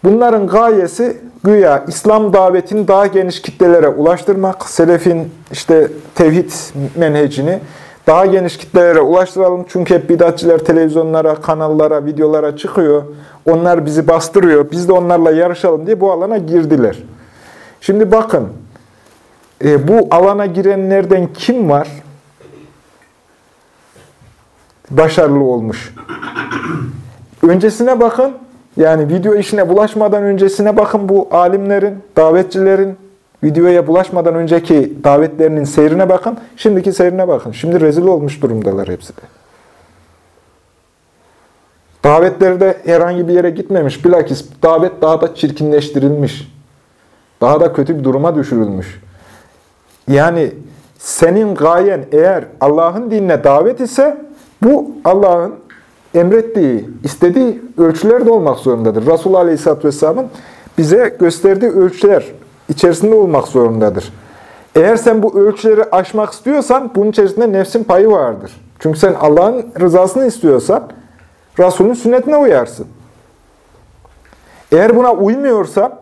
bunların gayesi güya İslam davetini daha geniş kitlelere ulaştırmak, selefin işte tevhid menhecini daha geniş kitlelere ulaştıralım. Çünkü hep bidatçiler televizyonlara, kanallara, videolara çıkıyor. Onlar bizi bastırıyor. Biz de onlarla yarışalım diye bu alana girdiler. Şimdi bakın, e, bu alana girenlerden kim var? Başarılı olmuş. Öncesine bakın. Yani video işine bulaşmadan öncesine bakın bu alimlerin, davetçilerin videoya bulaşmadan önceki davetlerinin seyrine bakın. Şimdiki seyrine bakın. Şimdi rezil olmuş durumdalar hepsi de. Davetleri de herhangi bir yere gitmemiş. Bilakis davet daha da çirkinleştirilmiş. Daha da kötü bir duruma düşürülmüş. Yani senin gayen eğer Allah'ın dinine davet ise bu Allah'ın emrettiği, istediği ölçüler de olmak zorundadır. Resulullah Aleyhisselatü Vesselam'ın bize gösterdiği ölçüler içerisinde olmak zorundadır. Eğer sen bu ölçüleri aşmak istiyorsan bunun içerisinde nefsin payı vardır. Çünkü sen Allah'ın rızasını istiyorsan Resul'ün sünnetine uyarsın. Eğer buna uymuyorsan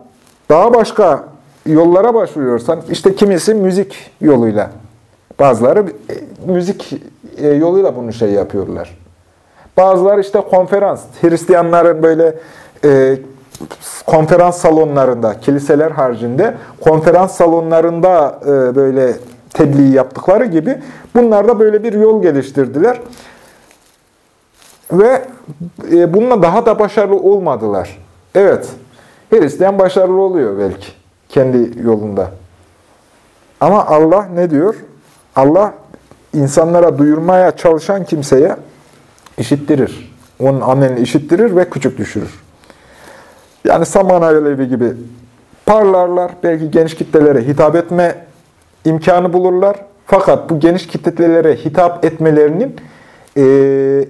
daha başka yollara başvuruyorsan işte kimisi müzik yoluyla bazıları e, müzik e, yoluyla bunu şey yapıyorlar. Bazıları işte konferans, Hristiyanların böyle e, konferans salonlarında, kiliseler haricinde konferans salonlarında e, böyle tebliğ yaptıkları gibi bunlar da böyle bir yol geliştirdiler. Ve e, bununla daha da başarılı olmadılar. Evet, Hristiyan başarılı oluyor belki kendi yolunda. Ama Allah ne diyor? Allah insanlara duyurmaya çalışan kimseye işittirir. Onun amelini işittirir ve küçük düşürür. Yani saman alevi gibi parlarlar, belki geniş kitlelere hitap etme imkanı bulurlar. Fakat bu geniş kitlelere hitap etmelerinin e,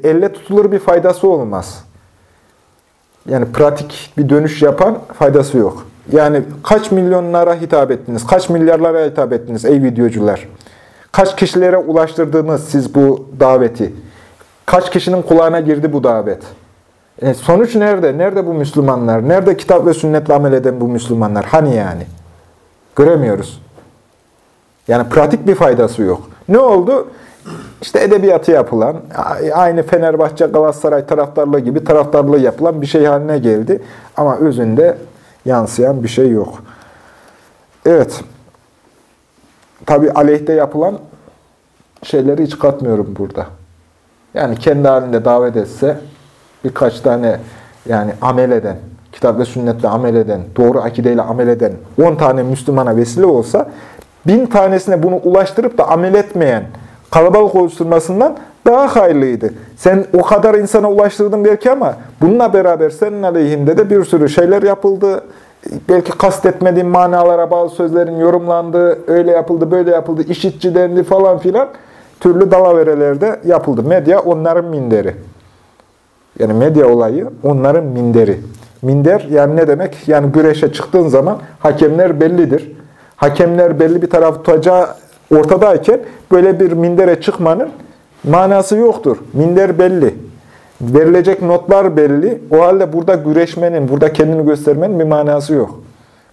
elle tutulur bir faydası olmaz. Yani pratik bir dönüş yapan faydası yok. Yani kaç milyonlara hitap ettiniz, kaç milyarlara hitap ettiniz ey videocular? Kaç kişilere ulaştırdınız siz bu daveti? Kaç kişinin kulağına girdi bu davet? E sonuç nerede? Nerede bu Müslümanlar? Nerede kitap ve sünnetle amel eden bu Müslümanlar? Hani yani? Göremiyoruz. Yani pratik bir faydası yok. Ne oldu? İşte edebiyatı yapılan, aynı Fenerbahçe Galatasaray taraftarlığı gibi taraftarlığı yapılan bir şey haline geldi. Ama özünde yansıyan bir şey yok. Evet. Tabi aleyhte yapılan şeyleri hiç katmıyorum burada. Yani kendi halinde davet etse birkaç tane yani amel eden, kitap ve sünnetle amel eden, doğru akideyle amel eden 10 tane Müslümana vesile olsa bin tanesine bunu ulaştırıp da amel etmeyen kalabalık oluşturmasından daha hayırlıydı. Sen o kadar insana ulaştırdın belki ama bununla beraber senin aleyhinde de bir sürü şeyler yapıldı. belki kastetmediğim manalara bazı sözlerin yorumlandığı, öyle yapıldı, böyle yapıldı, işitçi dendi falan filan türlü dalaverelerde yapıldı. Medya onların minderi. Yani medya olayı onların minderi. Minder yani ne demek? Yani güreşe çıktığın zaman hakemler bellidir. Hakemler belli bir taraf tutacağı ortadayken böyle bir mindere çıkmanın manası yoktur. Minder belli. Verilecek notlar belli. O halde burada güreşmenin, burada kendini göstermenin bir manası yok.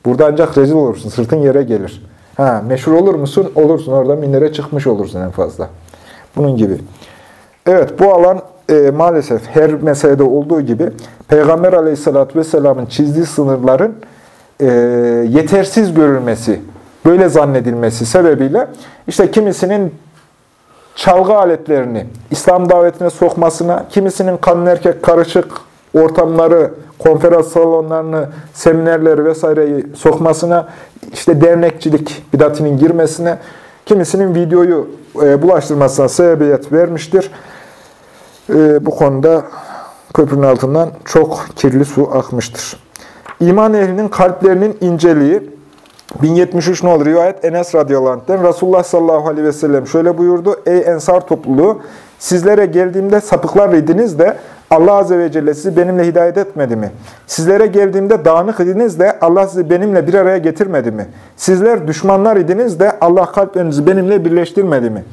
Burada ancak rezil olursun. Sırtın yere gelir. Ha, meşhur olur musun? Olursun. Orada mindere çıkmış olursun en fazla. Bunun gibi. Evet bu alan e, maalesef her meselede olduğu gibi Peygamber aleyhissalatü vesselamın çizdiği sınırların e, yetersiz görülmesi, böyle zannedilmesi sebebiyle işte kimisinin çalgı aletlerini İslam davetine sokmasına, kimisinin kadın erkek karışık ortamları, konferans salonlarını, seminerleri vesaireyi sokmasına, işte dernekçilik bidatinin girmesine, kimisinin videoyu e, bulaştırmasına sebebiyet vermiştir. E, bu konuda köprünün altından çok kirli su akmıştır. İman ehlinin kalplerinin inceliği, 1073 nolu rivayet Enes radıyallahu anh'ten Resulullah sallallahu aleyhi ve sellem şöyle buyurdu. Ey ensar topluluğu sizlere geldiğimde sapıklar idiniz de Allah azze ve celle sizi benimle hidayet etmedi mi? Sizlere geldiğimde dağınık idiniz de Allah sizi benimle bir araya getirmedi mi? Sizler düşmanlar idiniz de Allah kalplerinizi benimle birleştirmedi mi?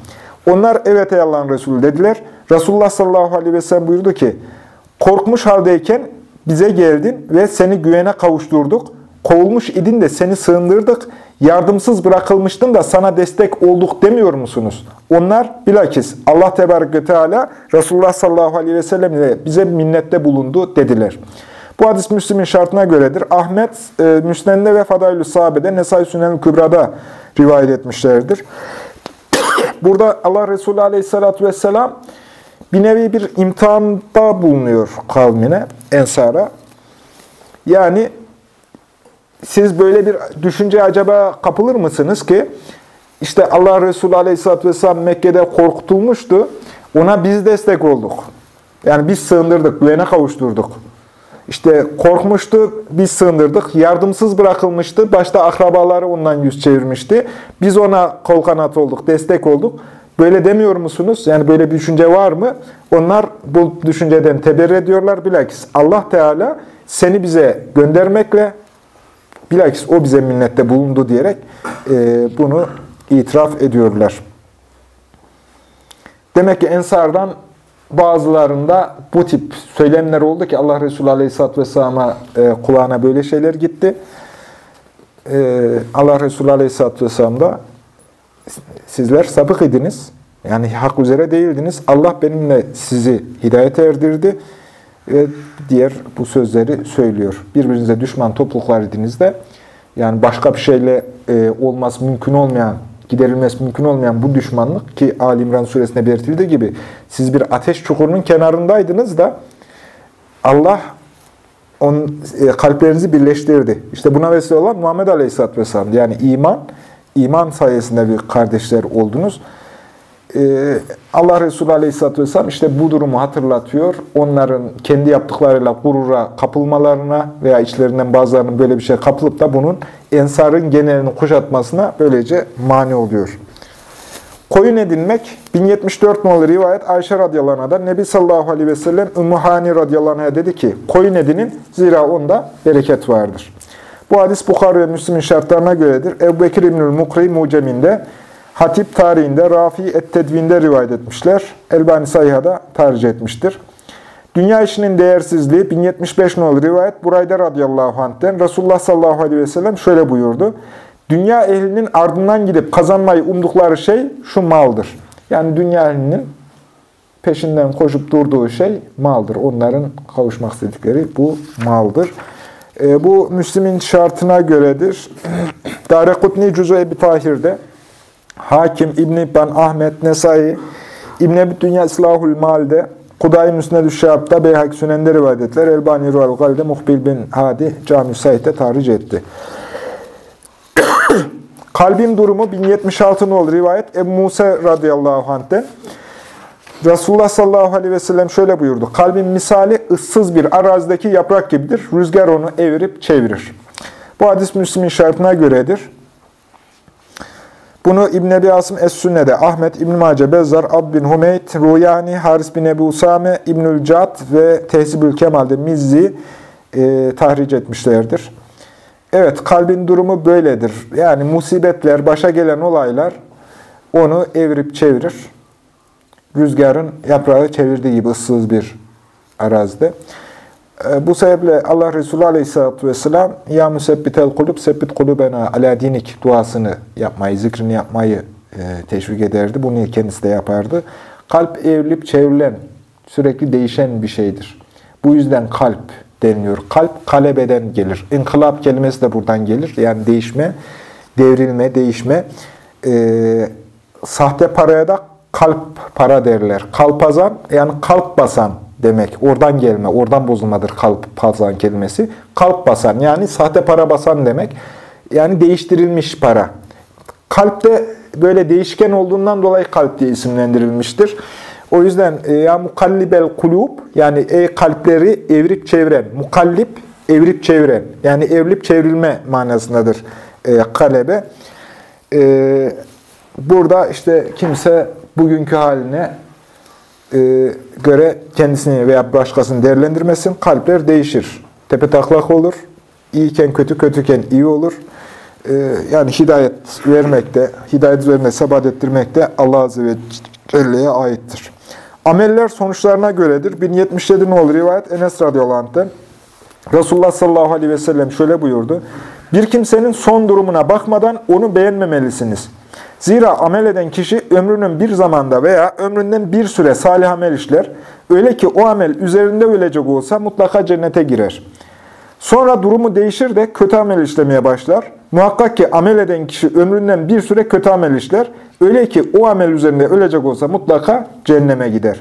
Onlar evet ey Allah'ın Resulü dediler. Resulullah sallallahu aleyhi ve sellem buyurdu ki korkmuş haldeyken bize geldin ve seni güvene kavuşturduk. Kovulmuş idin de seni sığındırdık. Yardımsız bırakılmıştın da sana destek olduk demiyor musunuz? Onlar bilakis Allah Tebarek ve Teala Resulullah sallallahu aleyhi ve sellem ile bize minnette bulundu dediler. Bu hadis Müslim'in şartına göredir. Ahmet, e, Müsnen'de ve Fadailü Sahabe'de, Nesai Sünel-i Kübra'da rivayet etmişlerdir. Burada Allah Resulü aleyhissalatü vesselam bir nevi bir imtihanda bulunuyor kavmine, Ensar'a. Yani siz böyle bir düşünce acaba kapılır mısınız ki işte Allah Resulü Aleyhisselatü Vesselam Mekke'de korkutulmuştu. Ona biz destek olduk. Yani biz sığındırdık, güvene kavuşturduk. İşte korkmuştu, biz sığındırdık. Yardımsız bırakılmıştı. Başta akrabaları ondan yüz çevirmişti. Biz ona kol kanat olduk, destek olduk. Böyle demiyor musunuz? Yani böyle bir düşünce var mı? Onlar bu düşünceden teberri ediyorlar. Bilakis Allah Teala seni bize göndermekle Bilakis o bize minnette bulundu diyerek e, bunu itiraf ediyorlar. Demek ki Ensar'dan bazılarında bu tip söylemler oldu ki Allah Resulü Aleyhisselatü Vesselam'a e, kulağına böyle şeyler gitti. E, Allah Resulü Aleyhisselatü Vesselam da sizler sapık idiniz. Yani hak üzere değildiniz. Allah benimle sizi hidayete erdirdi ve diğer bu sözleri söylüyor. Birbirinize düşman topluluklar idinizde yani başka bir şeyle e, olmaz mümkün olmayan, giderilmesi mümkün olmayan bu düşmanlık ki Ali İmran suresinde belirtildiği gibi siz bir ateş çukurunun kenarındaydınız da Allah onun e, kalplerinizi birleştirdi. İşte buna vesile olan Muhammed Aleyhisselatü Vesselam. Yani iman, iman sayesinde bir kardeşler oldunuz. Ee, Allah Resulü Aleyhisselatü Vesselam işte bu durumu hatırlatıyor. Onların kendi yaptıklarıyla gurura kapılmalarına veya içlerinden bazılarının böyle bir şey kapılıp da bunun ensarın genelini kuşatmasına böylece mani oluyor. Koyun edinmek 1074 nolu rivayet Ayşe radıyallahu anh'da Nebi sallallahu aleyhi ve sellem Ümmü Hani dedi ki koyun edinin zira onda bereket vardır. Bu hadis Bukhara ve Müslim'in şartlarına göredir. Ebu Bekir İbnül Mukri Mucem'inde Hatip tarihinde, Rafi et-Tedvin'de rivayet etmişler. Elbani Sayha'da tercih etmiştir. Dünya işinin değersizliği 1075 nolu rivayet Burayda radıyallahu anh'ten Resulullah sallallahu aleyhi ve sellem şöyle buyurdu. Dünya ehlinin ardından gidip kazanmayı umdukları şey şu maldır. Yani dünya ehlinin peşinden koşup durduğu şey maldır. Onların kavuşmak istedikleri bu maldır. E, bu Müslim'in şartına göredir. Darekutni Cüzü Ebi Tahir'de Hakim, İbn-i İbban, Ahmet, Nesai, İbn-i Dünya İslahul Mal'de, Kudayi Müsned-ü Şahab'da Beyhak Sünen'de rivayet ettiler. Elbani Ruhal Gal'de Muhbil bin Hadi Cami-i Said'de tahric etti. Kalbin durumu 1076 nolu rivayet Ebu Musa radıyallahu anh'ten. Resulullah sallallahu aleyhi ve sellem şöyle buyurdu. Kalbin misali ıssız bir arazideki yaprak gibidir. Rüzgar onu evirip çevirir. Bu hadis Müslim'in şartına göredir. Bunu İbn Ebi Asım Es-Sünne'de Ahmet İbn Mace Bezzar Ab bin Hümeyt Ruyani Haris bin Ebu Usame İbnül Cad ve Tehzibül Kemal'de Mizzi e, tahric etmişlerdir. Evet, kalbin durumu böyledir. Yani musibetler, başa gelen olaylar onu evirip çevirir. Rüzgarın yaprağı çevirdiği gibi ıssız bir arazide. E, Bu sebeple Allah Resulü Aleyhisselatü Vesselam Ya müsebbitel kulüp sebbit kulübena ala dinik duasını yapmayı, zikrini yapmayı e, teşvik ederdi. Bunu kendisi de yapardı. Kalp evrilip çevrilen, sürekli değişen bir şeydir. Bu yüzden kalp deniliyor. Kalp kalebeden gelir. İnkılap kelimesi de buradan gelir. Yani değişme, devrilme, değişme. E, sahte paraya da kalp para derler. Kalpazan yani kalp basan demek. Oradan gelme, oradan bozulmadır kalp basan kelimesi. Kalp basan yani sahte para basan demek. Yani değiştirilmiş para. Kalpte böyle değişken olduğundan dolayı kalp diye isimlendirilmiştir. O yüzden e, ya mukallibel kulub yani ey kalpleri evrip çeviren, mukallip evrip çeviren yani evrilip çevrilme manasındadır e, kalebe. E, burada işte kimse bugünkü haline göre kendisini veya başkasını değerlendirmesin. Kalpler değişir. Tepe taklak olur. İyiyken kötü, kötüken iyi olur. E, yani hidayet vermekte, hidayet üzerine sebat ettirmekte Allah Azze ve Celle'ye aittir. Ameller sonuçlarına göredir. 1077 olur rivayet Enes radıyallahu anh'ten. Resulullah sallallahu aleyhi ve sellem şöyle buyurdu. Bir kimsenin son durumuna bakmadan onu beğenmemelisiniz. Zira amel eden kişi ömrünün bir zamanda veya ömründen bir süre salih amel işler. Öyle ki o amel üzerinde ölecek olsa mutlaka cennete girer. Sonra durumu değişir de kötü amel işlemeye başlar. Muhakkak ki amel eden kişi ömründen bir süre kötü amel işler. Öyle ki o amel üzerinde ölecek olsa mutlaka cehenneme gider.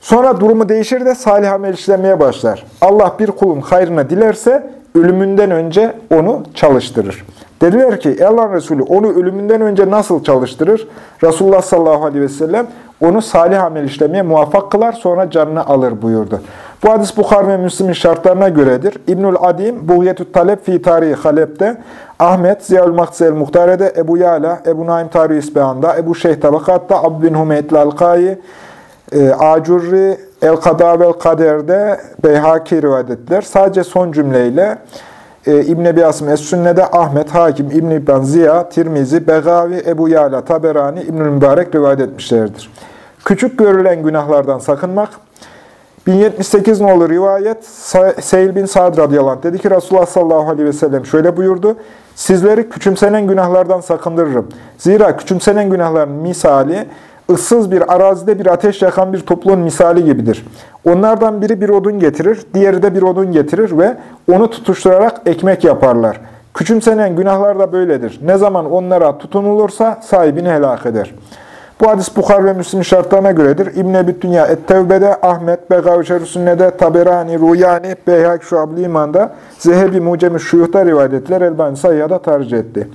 Sonra durumu değişir de salih amel işlemeye başlar. Allah bir kulun hayrına dilerse ölümünden önce onu çalıştırır. Dediler ki "Ey Allah'ın Resulü onu ölümünden önce nasıl çalıştırır? Resulullah sallallahu aleyhi ve sellem onu salih amel işlemeye muvaffak kılar sonra canını alır buyurdu. Bu hadis Bukhar ve Müslim'in şartlarına göredir. İbnül Adim, Buhyetü Talep fi Tarihi Halep'te, Ahmet, Ziyaül Maksel Muhtare'de, Ebu Yala, Ebu Naim Tarihi İsbehan'da, Ebu Şeyh Tabakat'ta, Abd bin Hümeyt Lalkai, e, Acurri, El-Kada ve El-Kader'de Beyhaki rivayet ettiler. Sadece son cümleyle e, İbn Ebi Asım Es-Sünne'de Ahmet, Hakim, İbn İbn Ziya, Tirmizi, Begavi, Ebu Yala, Taberani, İbnül Mübarek rivayet etmişlerdir. Küçük görülen günahlardan sakınmak. 1078 nolu rivayet Seyil bin Sa'd radıyallahu anh dedi ki Resulullah sallallahu aleyhi ve sellem şöyle buyurdu. Sizleri küçümsenen günahlardan sakındırırım. Zira küçümsenen günahların misali ıssız bir arazide bir ateş yakan bir topluluğun misali gibidir. Onlardan biri bir odun getirir, diğeri de bir odun getirir ve onu tutuşturarak ekmek yaparlar. Küçümsenen günahlar da böyledir. Ne zaman onlara tutunulursa sahibini helak eder. Bu hadis Bukhar ve Müslim şartlarına göredir. İbn-i Dünya Et-Tevbe'de, Ahmet, Begavi Şerif-i Taberani, Ruyani, Beyhak Şuab-ı İman'da, Zehebi Mucem-i Şuyuh'ta rivayet ettiler. Elbani Sayya'da tercih etti.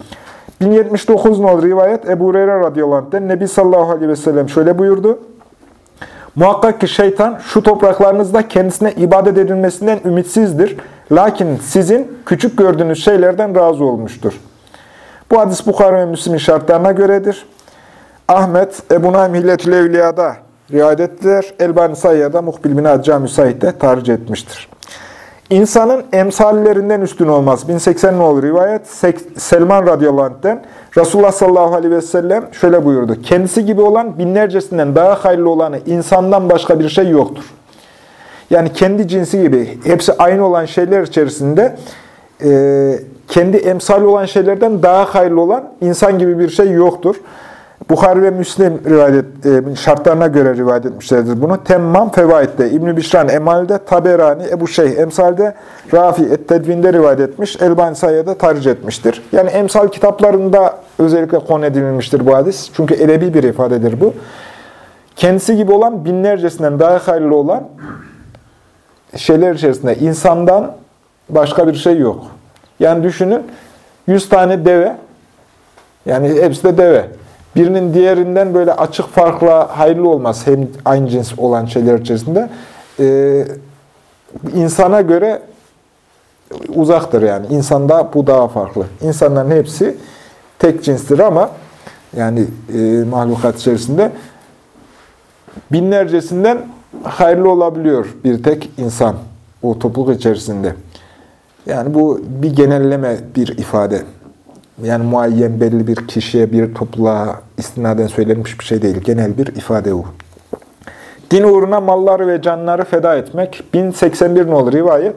1079 nol rivayet Ebu Hureyre radıyallahu anh'ten Nebi sallallahu aleyhi ve sellem şöyle buyurdu. Muhakkak ki şeytan şu topraklarınızda kendisine ibadet edilmesinden ümitsizdir. Lakin sizin küçük gördüğünüz şeylerden razı olmuştur. Bu hadis Bukhara ve Müslim'in şartlarına göredir. Ahmet, Ebu Naim Hilletül Evliya'da rivayet ettiler. Elbani Sayya'da Muhbil bin Adca Müsait'te tercih etmiştir. İnsanın emsallerinden üstün olmaz. 1080 olur rivayet. Selman radıyallahu anh'ten Resulullah sallallahu aleyhi ve sellem şöyle buyurdu. Kendisi gibi olan binlercesinden daha hayırlı olanı insandan başka bir şey yoktur. Yani kendi cinsi gibi hepsi aynı olan şeyler içerisinde e, kendi emsali olan şeylerden daha hayırlı olan insan gibi bir şey yoktur. Bukhari ve Müslim rivayet, e, şartlarına göre rivayet etmişlerdir bunu. Temmam Fevaid'de, İbn-i Bişran Emal'de, Taberani, Ebu Şeyh Emsal'de, Rafi Et-Tedvin'de rivayet etmiş, Elbani Sayya'da tarih etmiştir. Yani emsal kitaplarında özellikle konu edilmiştir bu hadis. Çünkü edebi bir ifadedir bu. Kendisi gibi olan binlercesinden daha hayırlı olan şeyler içerisinde insandan başka bir şey yok. Yani düşünün 100 tane deve, yani hepsi de deve. Birinin diğerinden böyle açık farkla hayırlı olmaz hem aynı cins olan şeyler içerisinde. Ee, insana göre uzaktır yani. İnsanda bu daha farklı. İnsanların hepsi tek cinstir ama yani e, mahlukat içerisinde binlercesinden hayırlı olabiliyor bir tek insan o topluluk içerisinde. Yani bu bir genelleme bir ifade. Yani muayyen belli bir kişiye, bir topluluğa istinaden söylenmiş bir şey değil. Genel bir ifade bu. Din uğruna malları ve canları feda etmek. 1081 olur rivayet.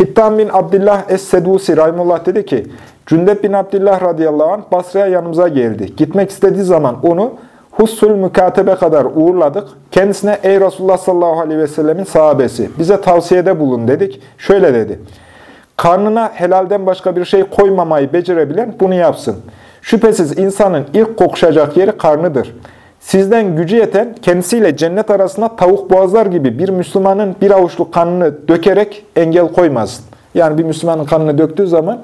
Hittan bin Abdullah Es-Sedusi Rahimullah dedi ki, Cündep bin Abdullah radıyallahu anh Basra'ya yanımıza geldi. Gitmek istediği zaman onu Hussul mükatebe kadar uğurladık. Kendisine ey Resulullah sallallahu aleyhi ve sellemin sahabesi bize tavsiyede bulun dedik. Şöyle dedi. Karnına helalden başka bir şey koymamayı becerebilen bunu yapsın. Şüphesiz insanın ilk kokuşacak yeri karnıdır. Sizden gücü yeten kendisiyle cennet arasında tavuk boğazlar gibi bir Müslümanın bir avuçluk kanını dökerek engel koymazsın. Yani bir Müslümanın kanını döktüğü zaman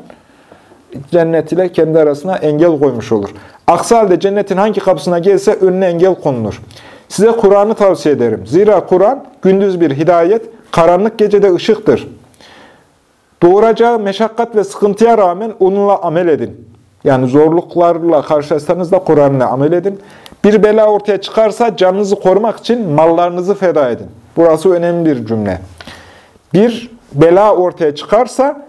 cennet ile kendi arasına engel koymuş olur. Aksi halde cennetin hangi kapısına gelse önüne engel konulur. Size Kur'an'ı tavsiye ederim. Zira Kur'an gündüz bir hidayet, karanlık gecede ışıktır. Doğuracağı meşakkat ve sıkıntıya rağmen onunla amel edin. Yani zorluklarla karşılaşsanız da Kur'an'la amel edin. Bir bela ortaya çıkarsa canınızı korumak için mallarınızı feda edin. Burası önemli bir cümle. Bir bela ortaya çıkarsa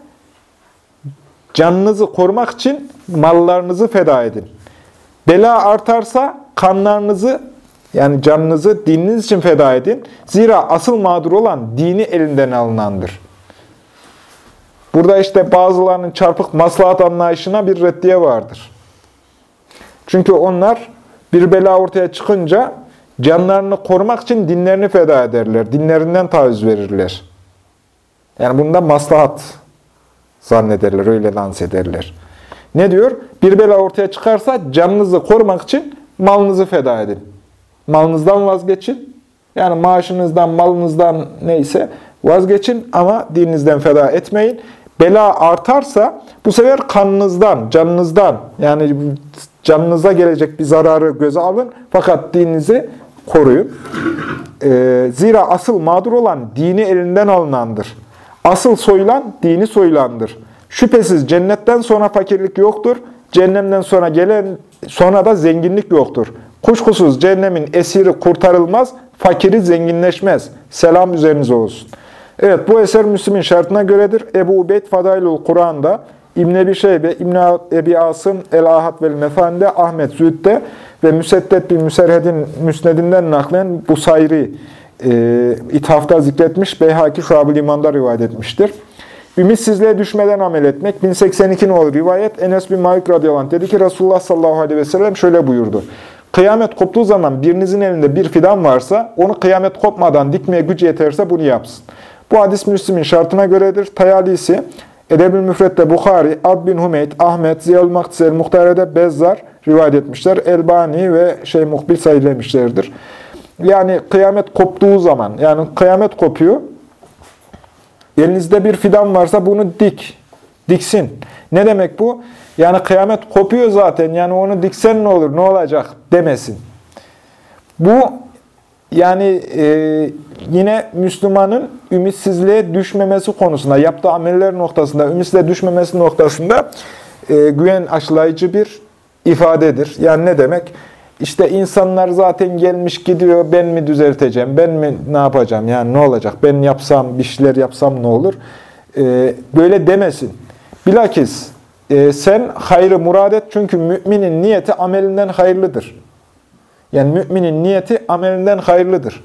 canınızı korumak için mallarınızı feda edin. Bela artarsa kanlarınızı yani canınızı dininiz için feda edin. Zira asıl mağdur olan dini elinden alınandır. Burada işte bazılarının çarpık maslahat anlayışına bir reddiye vardır. Çünkü onlar bir bela ortaya çıkınca canlarını korumak için dinlerini feda ederler. Dinlerinden taviz verirler. Yani bunda maslahat zannederler, öyle dans ederler. Ne diyor? Bir bela ortaya çıkarsa canınızı korumak için malınızı feda edin. Malınızdan vazgeçin. Yani maaşınızdan, malınızdan neyse vazgeçin ama dininizden feda etmeyin. Bela artarsa bu sefer kanınızdan, canınızdan yani canınıza gelecek bir zararı göze alın. Fakat dininizi koruyun. Ee, zira asıl mağdur olan dini elinden alınandır. Asıl soyulan dini soyulandır. Şüphesiz cennetten sonra fakirlik yoktur. Cehennemden sonra gelen sonra da zenginlik yoktur. Kuşkusuz cehennemin esiri kurtarılmaz, fakiri zenginleşmez. Selam üzerinize olsun. Evet bu eser Müslim'in şartına göredir. Ebu Ubeyd Fadailul Kur'an'da, İbn Ebi Şeybe, İbn Ebi Asım, El Ahad vel Mefande, Ahmet Zühd'de ve Müseddet bin Müserhed'in müsnedinden naklen Busayri e, ithafta zikretmiş, Beyhaki Şuab-ı İman'da rivayet etmiştir. Ümitsizliğe düşmeden amel etmek. 1082 nolu rivayet. Enes bin Malik radıyallahu anh dedi ki Resulullah sallallahu aleyhi ve sellem şöyle buyurdu. Kıyamet koptuğu zaman birinizin elinde bir fidan varsa onu kıyamet kopmadan dikmeye gücü yeterse bunu yapsın. Bu hadis Müslim'in şartına göredir. Tayalisi, Edeb-ül Müfret'te Bukhari, Ad bin Hümeyd, Ahmet, Ziyal Maktisel, Muhtare'de Bezzar rivayet etmişler. Elbani ve şey Muhbil sayılamışlardır. Yani kıyamet koptuğu zaman, yani kıyamet kopuyor, elinizde bir fidan varsa bunu dik, diksin. Ne demek bu? Yani kıyamet kopuyor zaten, yani onu diksen ne olur, ne olacak demesin. Bu yani e, yine Müslümanın ümitsizliğe düşmemesi konusunda, yaptığı ameller noktasında, ümitsizliğe düşmemesi noktasında e, güven aşılayıcı bir ifadedir. Yani ne demek? İşte insanlar zaten gelmiş gidiyor, ben mi düzelteceğim, ben mi ne yapacağım, yani ne olacak, ben yapsam, bir şeyler yapsam ne olur? E, böyle demesin. Bilakis e, sen hayrı murad et çünkü müminin niyeti amelinden hayırlıdır. Yani müminin niyeti amelinden hayırlıdır.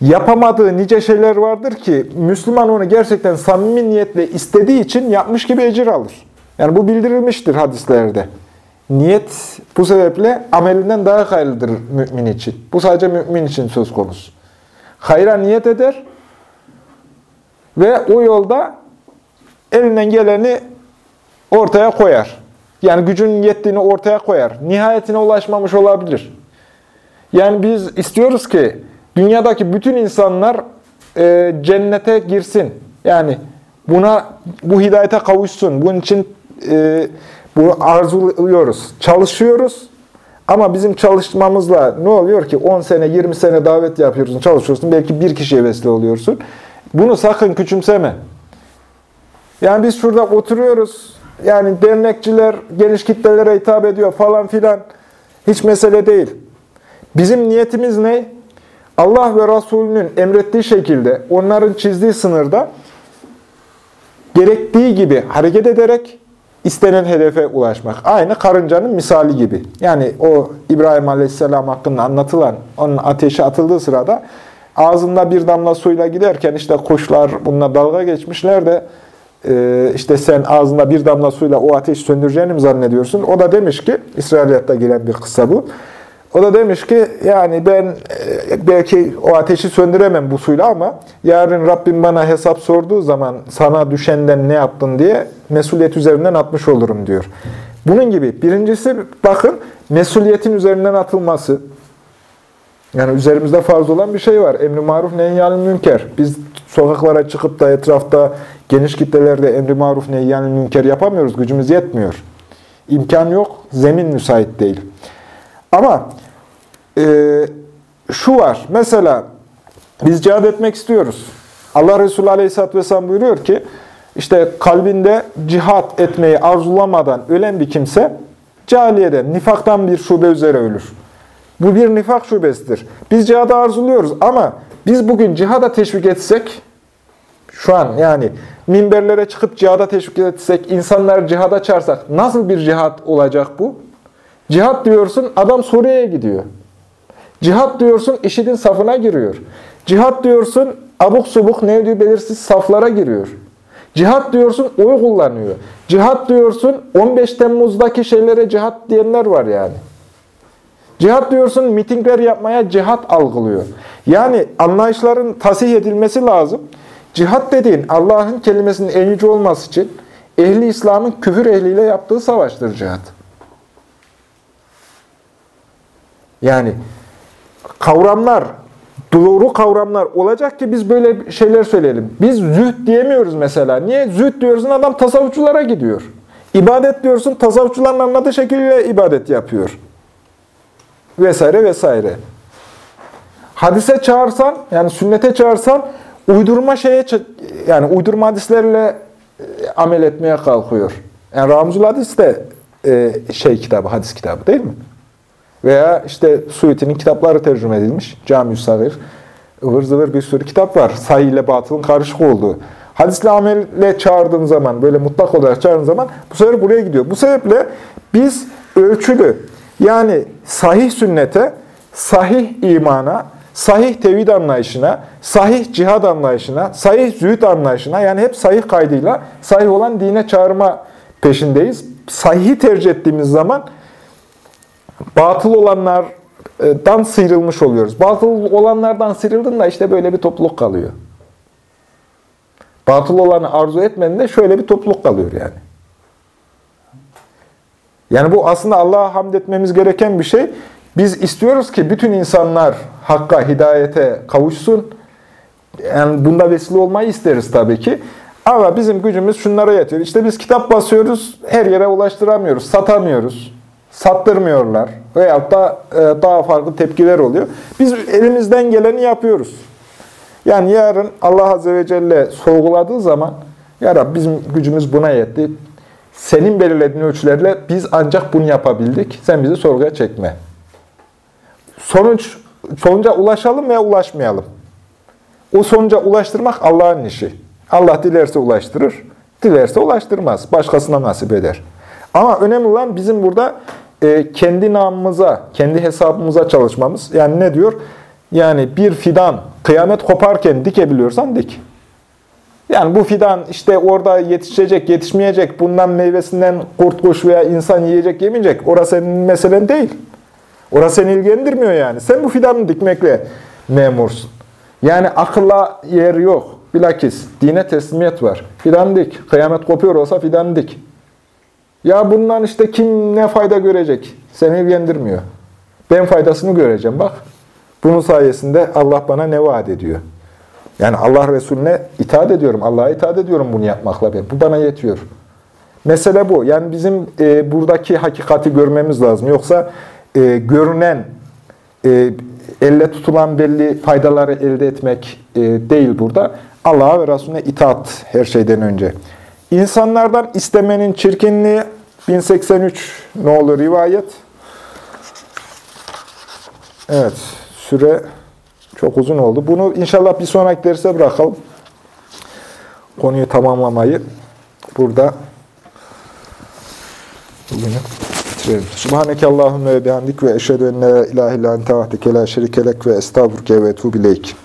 Yapamadığı nice şeyler vardır ki Müslüman onu gerçekten samimi niyetle istediği için yapmış gibi ecir alır. Yani bu bildirilmiştir hadislerde. Niyet bu sebeple amelinden daha hayırlıdır mümin için. Bu sadece mümin için söz konusu. Hayra niyet eder ve o yolda elinden geleni ortaya koyar. Yani gücünün yettiğini ortaya koyar. Nihayetine ulaşmamış olabilir. Yani biz istiyoruz ki dünyadaki bütün insanlar e, cennete girsin. Yani buna bu hidayete kavuşsun. Bunun için e, bunu arzuluyoruz. Çalışıyoruz. Ama bizim çalışmamızla ne oluyor ki 10 sene, 20 sene davet yapıyorsun, çalışıyorsun. Belki bir kişiye vesile oluyorsun. Bunu sakın küçümseme. Yani biz şurada oturuyoruz. Yani dernekçiler geniş kitlelere hitap ediyor falan filan. Hiç mesele değil. Bizim niyetimiz ne? Allah ve Resulünün emrettiği şekilde, onların çizdiği sınırda gerektiği gibi hareket ederek istenen hedefe ulaşmak. Aynı karıncanın misali gibi. Yani o İbrahim Aleyhisselam hakkında anlatılan, onun ateşe atıldığı sırada ağzında bir damla suyla giderken işte kuşlar bununla dalga geçmişler de e, işte sen ağzında bir damla suyla o ateşi söndüreceğini mi zannediyorsun? O da demiş ki, İsrailiyat'ta gelen bir kıssa bu. O da demiş ki yani ben e, belki o ateşi söndüremem bu suyla ama yarın Rabbim bana hesap sorduğu zaman sana düşenden ne yaptın diye mesuliyet üzerinden atmış olurum diyor. Bunun gibi birincisi bakın mesuliyetin üzerinden atılması. Yani üzerimizde farz olan bir şey var. Emri maruf nehyanil münker. Biz sokaklara çıkıp da etrafta geniş kitlelerde emri maruf nehyanil münker yapamıyoruz. Gücümüz yetmiyor. İmkan yok. Zemin müsait değil. Ama e, şu var. Mesela biz cihad etmek istiyoruz. Allah Resulü Aleyhisselatü Vesselam buyuruyor ki, işte kalbinde cihat etmeyi arzulamadan ölen bir kimse, cahiliyeden, nifaktan bir şube üzere ölür. Bu bir nifak şubesidir. Biz cihadı arzuluyoruz ama biz bugün cihada teşvik etsek, şu an yani minberlere çıkıp cihada teşvik etsek, insanlar cihada çağırsak nasıl bir cihat olacak bu? Cihat diyorsun, adam Suriye'ye gidiyor. Cihat diyorsun, IŞİD'in safına giriyor. Cihat diyorsun, abuk subuk nevdi belirsiz saflara giriyor. Cihat diyorsun, oy kullanıyor. Cihat diyorsun, 15 Temmuz'daki şeylere cihat diyenler var yani. Cihat diyorsun, mitingler yapmaya cihat algılıyor. Yani anlayışların tasih edilmesi lazım. Cihat dediğin Allah'ın kelimesinin en yüce olması için ehli İslam'ın küfür ehliyle yaptığı savaştır cihat. Yani kavramlar, doğru kavramlar olacak ki biz böyle şeyler söyleyelim. Biz zühd diyemiyoruz mesela. Niye? Zühd diyorsun adam tasavvufçulara gidiyor. İbadet diyorsun tasavvufçuların anladığı şekilde ibadet yapıyor. Vesaire vesaire. Hadise çağırsan, yani sünnete çağırsan uydurma şeye yani uydurma hadislerle e, amel etmeye kalkıyor. Yani Ramzul Hadis de e, şey kitabı, hadis kitabı değil mi? Veya işte Suyuti'nin kitapları tercüme edilmiş. Cami-i Sagir, ıvır zıvır bir sürü kitap var. Sahih ile batılın karışık olduğu. Hadisle amelle çağırdığın zaman, böyle mutlak olarak çağırdığın zaman bu sefer buraya gidiyor. Bu sebeple biz ölçülü, yani sahih sünnete, sahih imana, sahih tevhid anlayışına, sahih cihad anlayışına, sahih zühd anlayışına, yani hep sahih kaydıyla sahih olan dine çağırma peşindeyiz. Sahihi tercih ettiğimiz zaman batıl olanlardan sıyrılmış oluyoruz. Batıl olanlardan sıyrıldın işte böyle bir topluluk kalıyor. Batıl olanı arzu etmedin de şöyle bir topluluk kalıyor yani. Yani bu aslında Allah'a hamd etmemiz gereken bir şey. Biz istiyoruz ki bütün insanlar hakka, hidayete kavuşsun. Yani bunda vesile olmayı isteriz tabii ki. Ama bizim gücümüz şunlara yetiyor. İşte biz kitap basıyoruz, her yere ulaştıramıyoruz, satamıyoruz sattırmıyorlar veyahut da e, daha farklı tepkiler oluyor. Biz elimizden geleni yapıyoruz. Yani yarın Allah Azze ve Celle sorguladığı zaman Ya Rabbi bizim gücümüz buna yetti. Senin belirlediğin ölçülerle biz ancak bunu yapabildik. Sen bizi sorguya çekme. Sonuç, sonuca ulaşalım veya ulaşmayalım. O sonuca ulaştırmak Allah'ın işi. Allah dilerse ulaştırır, dilerse ulaştırmaz. Başkasına nasip eder. Ama önemli olan bizim burada e, kendi namımıza, kendi hesabımıza çalışmamız. Yani ne diyor? Yani bir fidan kıyamet koparken dikebiliyorsan dik. Yani bu fidan işte orada yetişecek, yetişmeyecek, bundan meyvesinden kurt, kuş veya insan yiyecek, yemeyecek. Orası senin meselen değil. Orası seni ilgilendirmiyor yani. Sen bu fidanı dikmekle memursun. Yani akılla yer yok. Bilakis dine teslimiyet var. Fidan dik. Kıyamet kopuyor olsa fidan dik. Ya bundan işte kim ne fayda görecek? Seni ilgilendirmiyor. Ben faydasını göreceğim bak. Bunun sayesinde Allah bana ne vaat ediyor? Yani Allah Resulüne itaat ediyorum. Allah'a itaat ediyorum bunu yapmakla ben. Bu bana yetiyor. Mesele bu. Yani bizim e, buradaki hakikati görmemiz lazım. Yoksa e, görünen, e, elle tutulan belli faydaları elde etmek e, değil burada. Allah'a ve Resulüne itaat her şeyden önce. İnsanlardan istemenin çirkinliği 1083 nolu rivayet. Evet, süre çok uzun oldu. Bunu inşallah bir sonraki derse bırakalım. Konuyu tamamlamayı burada bugünü bitirelim. Subhaneke Allahümme ve bihamdik ve eşhedü en la ilahe illa ente vahdeke la şerikelek ve estağfurke ve etubu ileyk.